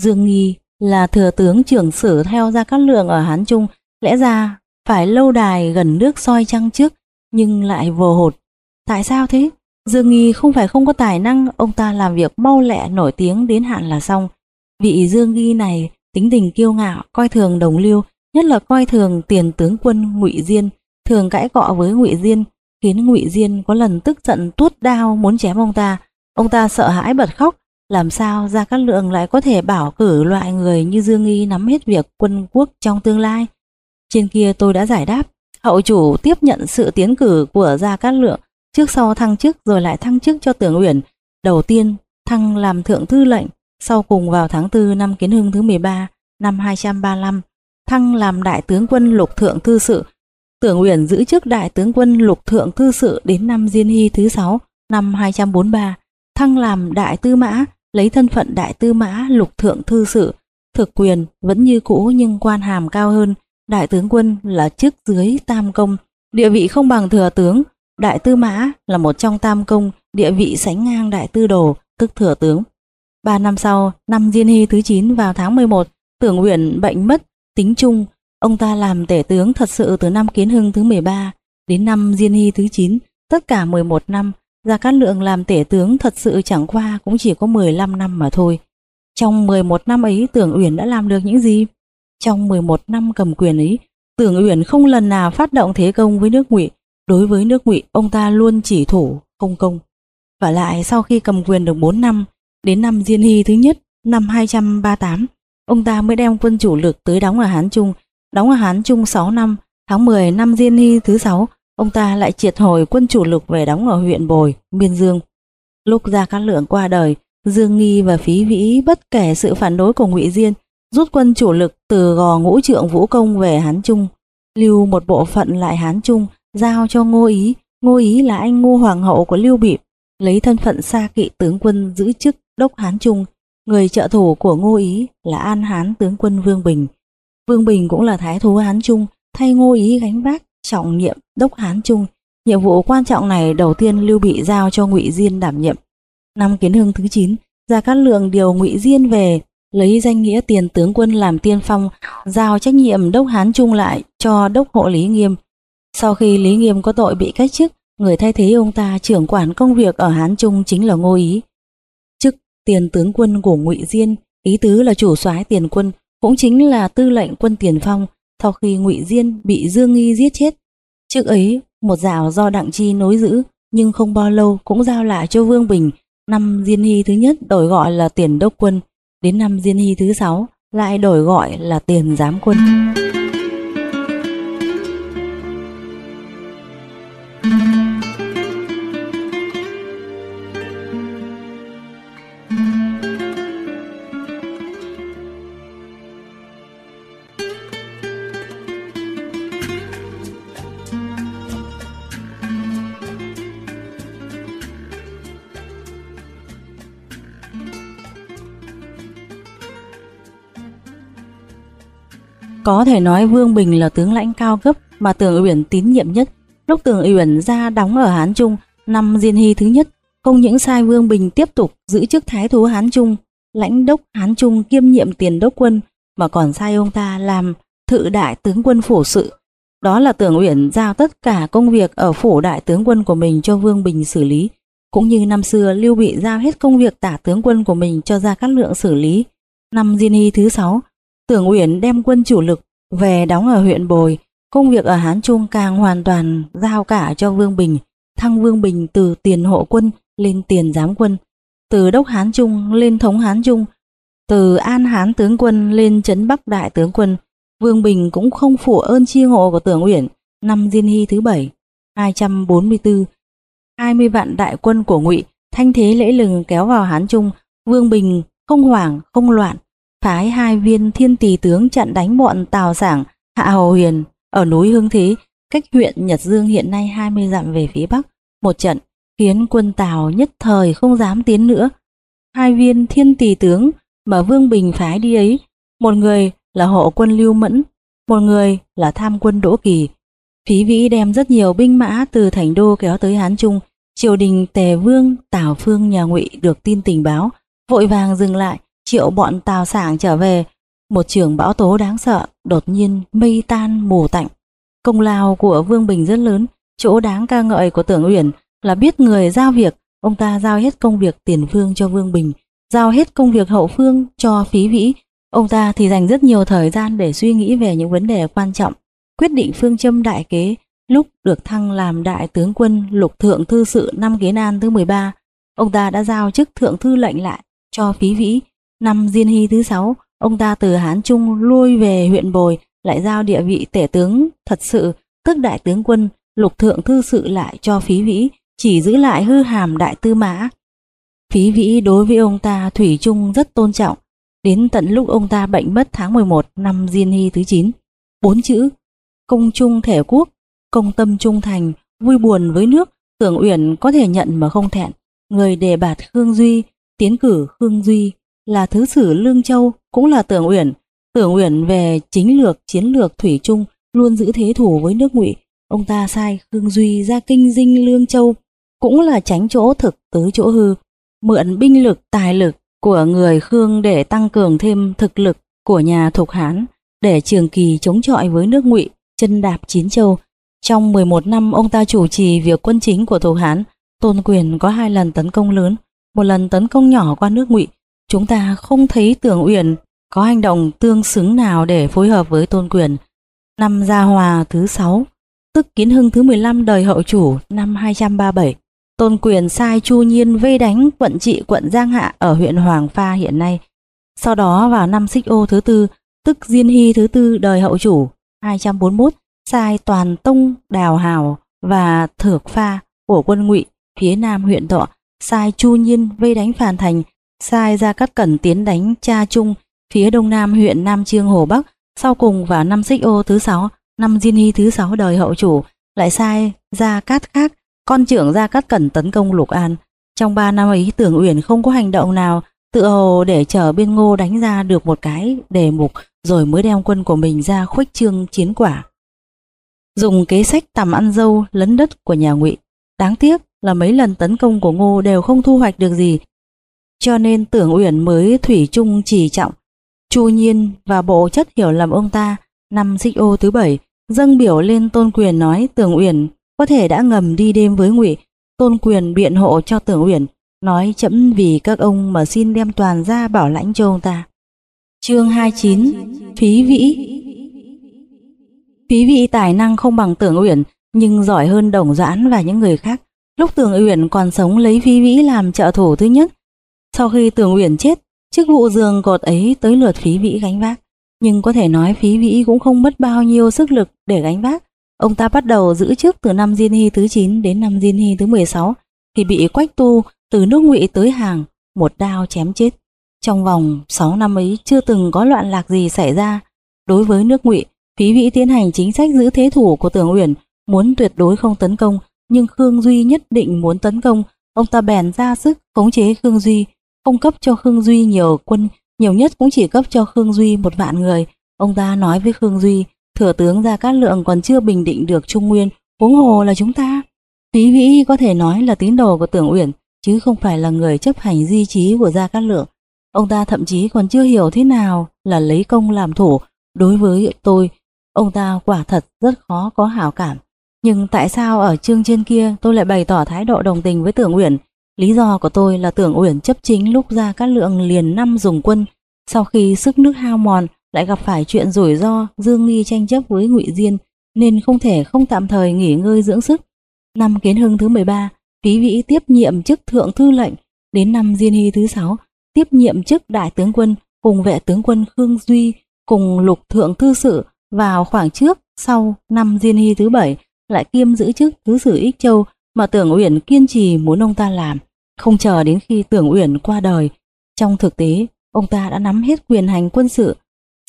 Dương Nghi là thừa tướng trưởng sử theo ra các lượng ở Hán Trung, lẽ ra phải lâu đài gần nước soi trăng trước, nhưng lại vồ hột. Tại sao thế? Dương Nghi không phải không có tài năng, ông ta làm việc mau lẹ nổi tiếng đến hạn là xong. Vị Dương Nghi này tính tình kiêu ngạo, coi thường đồng lưu nhất là coi thường tiền tướng quân Ngụy Diên, thường cãi cọ với Ngụy Diên, khiến Ngụy Diên có lần tức giận tuốt đao muốn chém ông ta. Ông ta sợ hãi bật khóc, làm sao Gia Cát Lượng lại có thể bảo cử loại người như Dương Nghi nắm hết việc quân quốc trong tương lai. Trên kia tôi đã giải đáp, hậu chủ tiếp nhận sự tiến cử của Gia Cát Lượng, trước sau thăng chức rồi lại thăng chức cho Tưởng Uyển. Đầu tiên thăng làm thượng thư lệnh, sau cùng vào tháng 4 năm Kiến Hưng thứ 13 năm 235, thăng làm đại tướng quân lục thượng thư sự. Tưởng Uyển giữ chức đại tướng quân lục thượng thư sự đến năm Diên Hy thứ 6 năm 243 thăng làm đại tư mã, lấy thân phận đại tư mã lục thượng thư sự, thực quyền vẫn như cũ nhưng quan hàm cao hơn, đại tướng quân là chức dưới tam công, địa vị không bằng thừa tướng, đại tư mã là một trong tam công, địa vị sánh ngang đại tư đồ, tức thừa tướng. Ba năm sau, năm Diên Hy thứ 9 vào tháng 11, tưởng nguyện bệnh mất, tính chung, ông ta làm tể tướng thật sự từ năm Kiến Hưng thứ 13 đến năm Diên Hy thứ 9, tất cả 11 năm, Gia Cát Lượng làm tể tướng thật sự chẳng qua cũng chỉ có 15 năm mà thôi. Trong 11 năm ấy Tưởng Uyển đã làm được những gì? Trong 11 năm cầm quyền ấy, Tưởng Uyển không lần nào phát động thế công với nước Ngụy. Đối với nước Ngụy, ông ta luôn chỉ thủ, không công. Và lại sau khi cầm quyền được 4 năm, đến năm Diên Hy thứ nhất, năm 238, ông ta mới đem quân chủ lực tới đóng ở Hán Trung, đóng ở Hán Trung 6 năm, tháng 10 năm Diên Hy thứ 6, ông ta lại triệt hồi quân chủ lực về đóng ở huyện Bồi, Biên Dương. Lúc Gia Cát Lượng qua đời, Dương Nghi và Phí Vĩ bất kể sự phản đối của Ngụy Diên, rút quân chủ lực từ gò ngũ trượng vũ công về Hán Trung, lưu một bộ phận lại Hán Trung, giao cho Ngô Ý. Ngô Ý là anh Ngô Hoàng hậu của Lưu Bị, lấy thân phận xa kỵ tướng quân giữ chức đốc Hán Trung. Người trợ thủ của Ngô Ý là An Hán tướng quân Vương Bình. Vương Bình cũng là thái thú Hán Trung, thay Ngô Ý gánh vác trọng nhiệm đốc Hán Trung. Nhiệm vụ quan trọng này đầu tiên Lưu Bị giao cho Ngụy Diên đảm nhiệm. Năm Kiến Hưng thứ 9, Gia Cát Lượng điều Ngụy Diên về, lấy danh nghĩa tiền tướng quân làm tiên phong, giao trách nhiệm đốc Hán Trung lại cho đốc hộ Lý Nghiêm. Sau khi Lý Nghiêm có tội bị cách chức, người thay thế ông ta trưởng quản công việc ở Hán Trung chính là Ngô Ý. Chức tiền tướng quân của Ngụy Diên, ý tứ là chủ soái tiền quân, cũng chính là tư lệnh quân tiền phong, sau khi Ngụy Diên bị Dương Nghi giết chết. Trước ấy, một dạo do Đặng Chi nối giữ, nhưng không bao lâu cũng giao lại cho Vương Bình. Năm Diên Hy thứ nhất đổi gọi là tiền đốc quân, đến năm Diên Hy thứ sáu lại đổi gọi là tiền giám quân. Có thể nói Vương Bình là tướng lãnh cao cấp mà Tường Uyển tín nhiệm nhất. Lúc Tường Uyển ra đóng ở Hán Trung năm Diên Hy thứ nhất, không những sai Vương Bình tiếp tục giữ chức Thái thú Hán Trung, lãnh đốc Hán Trung kiêm nhiệm tiền đốc quân, mà còn sai ông ta làm thự đại tướng quân phổ sự. Đó là Tường Uyển giao tất cả công việc ở phủ đại tướng quân của mình cho Vương Bình xử lý, cũng như năm xưa Lưu Bị giao hết công việc tả tướng quân của mình cho Gia Cát Lượng xử lý. Năm Diên Hy thứ sáu, Tưởng Uyển đem quân chủ lực về đóng ở huyện Bồi, công việc ở Hán Trung càng hoàn toàn giao cả cho Vương Bình, thăng Vương Bình từ tiền hộ quân lên tiền giám quân, từ đốc Hán Trung lên thống Hán Trung, từ an Hán tướng quân lên trấn Bắc đại tướng quân. Vương Bình cũng không phụ ơn chi ngộ của Tưởng Uyển năm Diên Hy thứ bảy, 244, 20 vạn đại quân của Ngụy thanh thế lễ lừng kéo vào Hán Trung, Vương Bình không hoảng, không loạn, phái hai viên thiên tỳ tướng chặn đánh bọn Tào giảng Hạ Hầu Huyền ở núi Hương Thế, cách huyện Nhật Dương hiện nay 20 dặm về phía bắc, một trận khiến quân Tào nhất thời không dám tiến nữa. Hai viên thiên tỳ tướng mà Vương Bình phái đi ấy, một người là hộ quân Lưu Mẫn, một người là tham quân Đỗ Kỳ. Phí Vĩ đem rất nhiều binh mã từ thành đô kéo tới Hán Trung, triều đình Tề Vương, Tào Phương nhà Ngụy được tin tình báo, vội vàng dừng lại, triệu bọn tào sảng trở về, một trường bão tố đáng sợ, đột nhiên mây tan mù tạnh. Công lao của Vương Bình rất lớn, chỗ đáng ca ngợi của Tưởng Uyển là biết người giao việc, ông ta giao hết công việc tiền phương cho Vương Bình, giao hết công việc hậu phương cho phí vĩ. Ông ta thì dành rất nhiều thời gian để suy nghĩ về những vấn đề quan trọng, quyết định phương châm đại kế. Lúc được thăng làm đại tướng quân lục thượng thư sự năm Kiến An thứ 13, ông ta đã giao chức thượng thư lệnh lại cho phí vĩ Năm Diên Hy thứ sáu, ông ta từ Hán Trung lui về huyện Bồi, lại giao địa vị tể tướng thật sự, tức đại tướng quân, lục thượng thư sự lại cho phí vĩ, chỉ giữ lại hư hàm đại tư mã. Phí vĩ đối với ông ta Thủy trung rất tôn trọng, đến tận lúc ông ta bệnh mất tháng 11 năm Diên Hy thứ 9. Bốn chữ, công trung thể quốc, công tâm trung thành, vui buồn với nước, tưởng uyển có thể nhận mà không thẹn. Người đề bạt Khương Duy, tiến cử Khương Duy là thứ sử Lương Châu, cũng là Tưởng Uyển. Tưởng Uyển về chính lược, chiến lược thủy chung luôn giữ thế thủ với nước Ngụy. Ông ta sai Khương Duy ra kinh dinh Lương Châu, cũng là tránh chỗ thực tới chỗ hư, mượn binh lực, tài lực của người Khương để tăng cường thêm thực lực của nhà Thục Hán để trường kỳ chống chọi với nước Ngụy, chân đạp chín châu. Trong 11 năm ông ta chủ trì việc quân chính của Thục Hán, Tôn Quyền có hai lần tấn công lớn, một lần tấn công nhỏ qua nước Ngụy, Chúng ta không thấy Tưởng Uyển có hành động tương xứng nào để phối hợp với Tôn Quyền. Năm Gia Hòa thứ 6, tức Kiến Hưng thứ 15 đời hậu chủ năm 237, Tôn Quyền sai Chu Nhiên vây đánh quận trị quận Giang Hạ ở huyện Hoàng Pha hiện nay. Sau đó vào năm Xích Ô thứ tư, tức Diên Hy thứ tư đời hậu chủ 241, sai toàn tông đào hào và thược pha của quân ngụy phía nam huyện Thọ, sai Chu Nhiên vây đánh Phàn Thành, sai ra cắt cẩn tiến đánh Cha Trung phía đông nam huyện Nam Trương Hồ Bắc, sau cùng vào năm Xích Ô thứ sáu, năm Diên Hy thứ sáu đời hậu chủ, lại sai ra cát khác, con trưởng ra cát cẩn tấn công Lục An. Trong ba năm ấy Tưởng Uyển không có hành động nào tự hồ để chờ biên ngô đánh ra được một cái đề mục rồi mới đem quân của mình ra khuếch trương chiến quả. Dùng kế sách tầm ăn dâu lấn đất của nhà ngụy Đáng tiếc là mấy lần tấn công của ngô đều không thu hoạch được gì cho nên tưởng uyển mới thủy chung chỉ trọng. Chu nhiên và bộ chất hiểu lầm ông ta, năm xích ô thứ bảy, dâng biểu lên tôn quyền nói tưởng uyển có thể đã ngầm đi đêm với ngụy. Tôn quyền biện hộ cho tưởng uyển, nói chậm vì các ông mà xin đem toàn ra bảo lãnh cho ông ta. Chương 29 phí vĩ. Phí vĩ tài năng không bằng tưởng uyển, nhưng giỏi hơn đồng doãn và những người khác. Lúc tưởng uyển còn sống lấy phí vĩ làm trợ thủ thứ nhất sau khi tưởng uyển chết chức vụ giường cột ấy tới lượt phí vĩ gánh vác nhưng có thể nói phí vĩ cũng không mất bao nhiêu sức lực để gánh vác ông ta bắt đầu giữ chức từ năm Diên Hy thứ 9 đến năm Diên Hy thứ 16 thì bị Quách Tu từ nước Ngụy tới hàng một đao chém chết. Trong vòng 6 năm ấy chưa từng có loạn lạc gì xảy ra. Đối với nước Ngụy, Phí Vĩ tiến hành chính sách giữ thế thủ của Tưởng Uyển, muốn tuyệt đối không tấn công, nhưng Khương Duy nhất định muốn tấn công, ông ta bèn ra sức khống chế Khương Duy, không cấp cho Khương Duy nhiều quân, nhiều nhất cũng chỉ cấp cho Khương Duy một vạn người. Ông ta nói với Khương Duy, thừa tướng Gia Cát Lượng còn chưa bình định được Trung Nguyên, huống hồ là chúng ta. Phí Vĩ có thể nói là tín đồ của Tưởng Uyển, chứ không phải là người chấp hành di trí của Gia Cát Lượng. Ông ta thậm chí còn chưa hiểu thế nào là lấy công làm thủ. Đối với tôi, ông ta quả thật rất khó có hảo cảm. Nhưng tại sao ở chương trên kia tôi lại bày tỏ thái độ đồng tình với Tưởng Uyển? Lý do của tôi là Tưởng Uyển chấp chính lúc ra các Lượng liền năm dùng quân. Sau khi sức nước hao mòn lại gặp phải chuyện rủi ro Dương Nghi tranh chấp với Ngụy Diên nên không thể không tạm thời nghỉ ngơi dưỡng sức. Năm Kiến Hưng thứ 13, Phí Vĩ tiếp nhiệm chức thượng thư lệnh, đến năm Diên Hy thứ 6, tiếp nhiệm chức đại tướng quân cùng vệ tướng quân Khương Duy cùng lục thượng thư sự vào khoảng trước sau năm Diên Hy thứ 7 lại kiêm giữ chức thứ sử Ích Châu mà Tưởng Uyển kiên trì muốn ông ta làm, không chờ đến khi Tưởng Uyển qua đời. Trong thực tế, ông ta đã nắm hết quyền hành quân sự.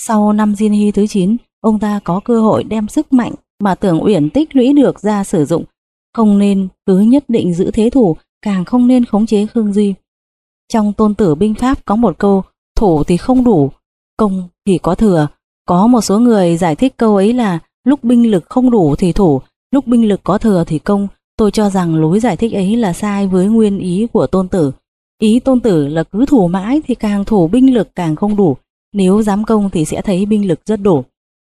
Sau năm Diên Hy thứ 9, ông ta có cơ hội đem sức mạnh mà Tưởng Uyển tích lũy được ra sử dụng không nên cứ nhất định giữ thế thủ, càng không nên khống chế Khương Duy. Trong tôn tử binh pháp có một câu, thủ thì không đủ, công thì có thừa. Có một số người giải thích câu ấy là lúc binh lực không đủ thì thủ, lúc binh lực có thừa thì công. Tôi cho rằng lối giải thích ấy là sai với nguyên ý của tôn tử. Ý tôn tử là cứ thủ mãi thì càng thủ binh lực càng không đủ, nếu dám công thì sẽ thấy binh lực rất đủ.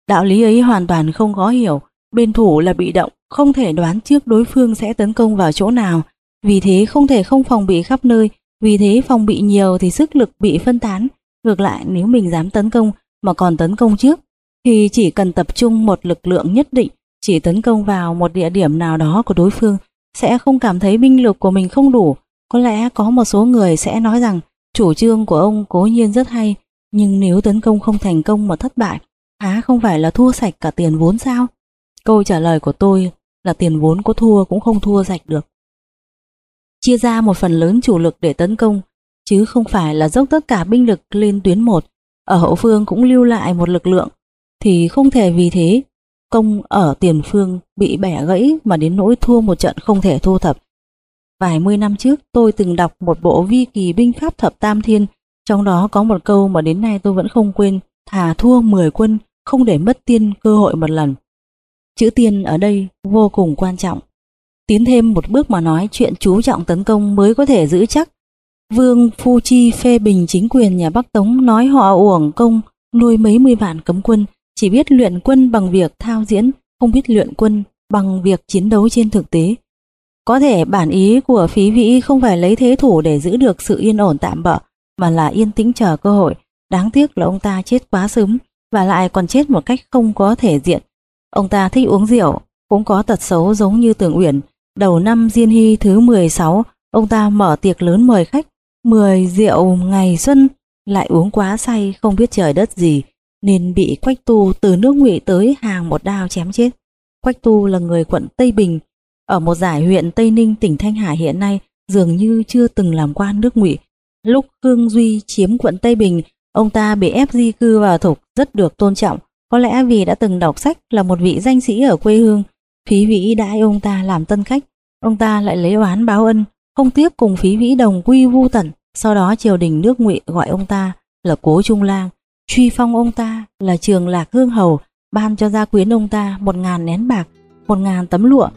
Đạo lý ấy hoàn toàn không khó hiểu, bên thủ là bị động, không thể đoán trước đối phương sẽ tấn công vào chỗ nào, vì thế không thể không phòng bị khắp nơi, vì thế phòng bị nhiều thì sức lực bị phân tán. Ngược lại nếu mình dám tấn công mà còn tấn công trước, thì chỉ cần tập trung một lực lượng nhất định, chỉ tấn công vào một địa điểm nào đó của đối phương, sẽ không cảm thấy binh lực của mình không đủ. Có lẽ có một số người sẽ nói rằng chủ trương của ông cố nhiên rất hay, nhưng nếu tấn công không thành công mà thất bại, há không phải là thua sạch cả tiền vốn sao? Câu trả lời của tôi là tiền vốn có thua cũng không thua sạch được. Chia ra một phần lớn chủ lực để tấn công, chứ không phải là dốc tất cả binh lực lên tuyến một, ở hậu phương cũng lưu lại một lực lượng, thì không thể vì thế công ở tiền phương bị bẻ gãy mà đến nỗi thua một trận không thể thu thập. Vài mươi năm trước tôi từng đọc một bộ vi kỳ binh pháp thập tam thiên, trong đó có một câu mà đến nay tôi vẫn không quên, thà thua 10 quân, không để mất tiên cơ hội một lần. Chữ tiên ở đây vô cùng quan trọng. Tiến thêm một bước mà nói chuyện chú trọng tấn công mới có thể giữ chắc. Vương Phu Chi phê bình chính quyền nhà Bắc Tống nói họ uổng công nuôi mấy mươi vạn cấm quân, chỉ biết luyện quân bằng việc thao diễn, không biết luyện quân bằng việc chiến đấu trên thực tế. Có thể bản ý của phí vĩ không phải lấy thế thủ để giữ được sự yên ổn tạm bỡ, mà là yên tĩnh chờ cơ hội. Đáng tiếc là ông ta chết quá sớm, và lại còn chết một cách không có thể diện, Ông ta thích uống rượu, cũng có tật xấu giống như Tưởng Uyển. Đầu năm Diên Hy thứ 16, ông ta mở tiệc lớn mời khách, 10 rượu ngày xuân, lại uống quá say không biết trời đất gì nên bị Quách Tu từ nước ngụy tới hàng một đao chém chết. Quách Tu là người quận Tây Bình, ở một giải huyện Tây Ninh tỉnh Thanh Hải hiện nay dường như chưa từng làm quan nước ngụy. Lúc Khương Duy chiếm quận Tây Bình, ông ta bị ép di cư vào thục rất được tôn trọng, có lẽ vì đã từng đọc sách là một vị danh sĩ ở quê hương. Phí Vĩ đãi ông ta làm tân khách, ông ta lại lấy oán báo ân, không tiếc cùng Phí Vĩ đồng quy vu tẩn, Sau đó triều đình nước ngụy gọi ông ta là Cố Trung Lang, truy phong ông ta là Trường Lạc Hương Hầu, ban cho gia quyến ông ta một ngàn nén bạc, một ngàn tấm lụa.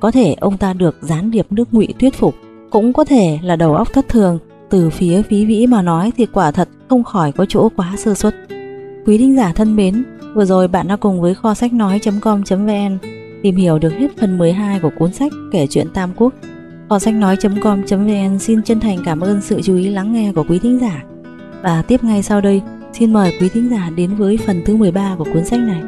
Có thể ông ta được gián điệp nước ngụy thuyết phục, cũng có thể là đầu óc thất thường, từ phía phí vĩ mà nói thì quả thật không khỏi có chỗ quá sơ suất. Quý thính giả thân mến, vừa rồi bạn đã cùng với kho sách nói.com.vn tìm hiểu được hết phần 12 của cuốn sách kể chuyện Tam Quốc. Kho sách nói.com.vn xin chân thành cảm ơn sự chú ý lắng nghe của quý thính giả. Và tiếp ngay sau đây, xin mời quý thính giả đến với phần thứ 13 của cuốn sách này.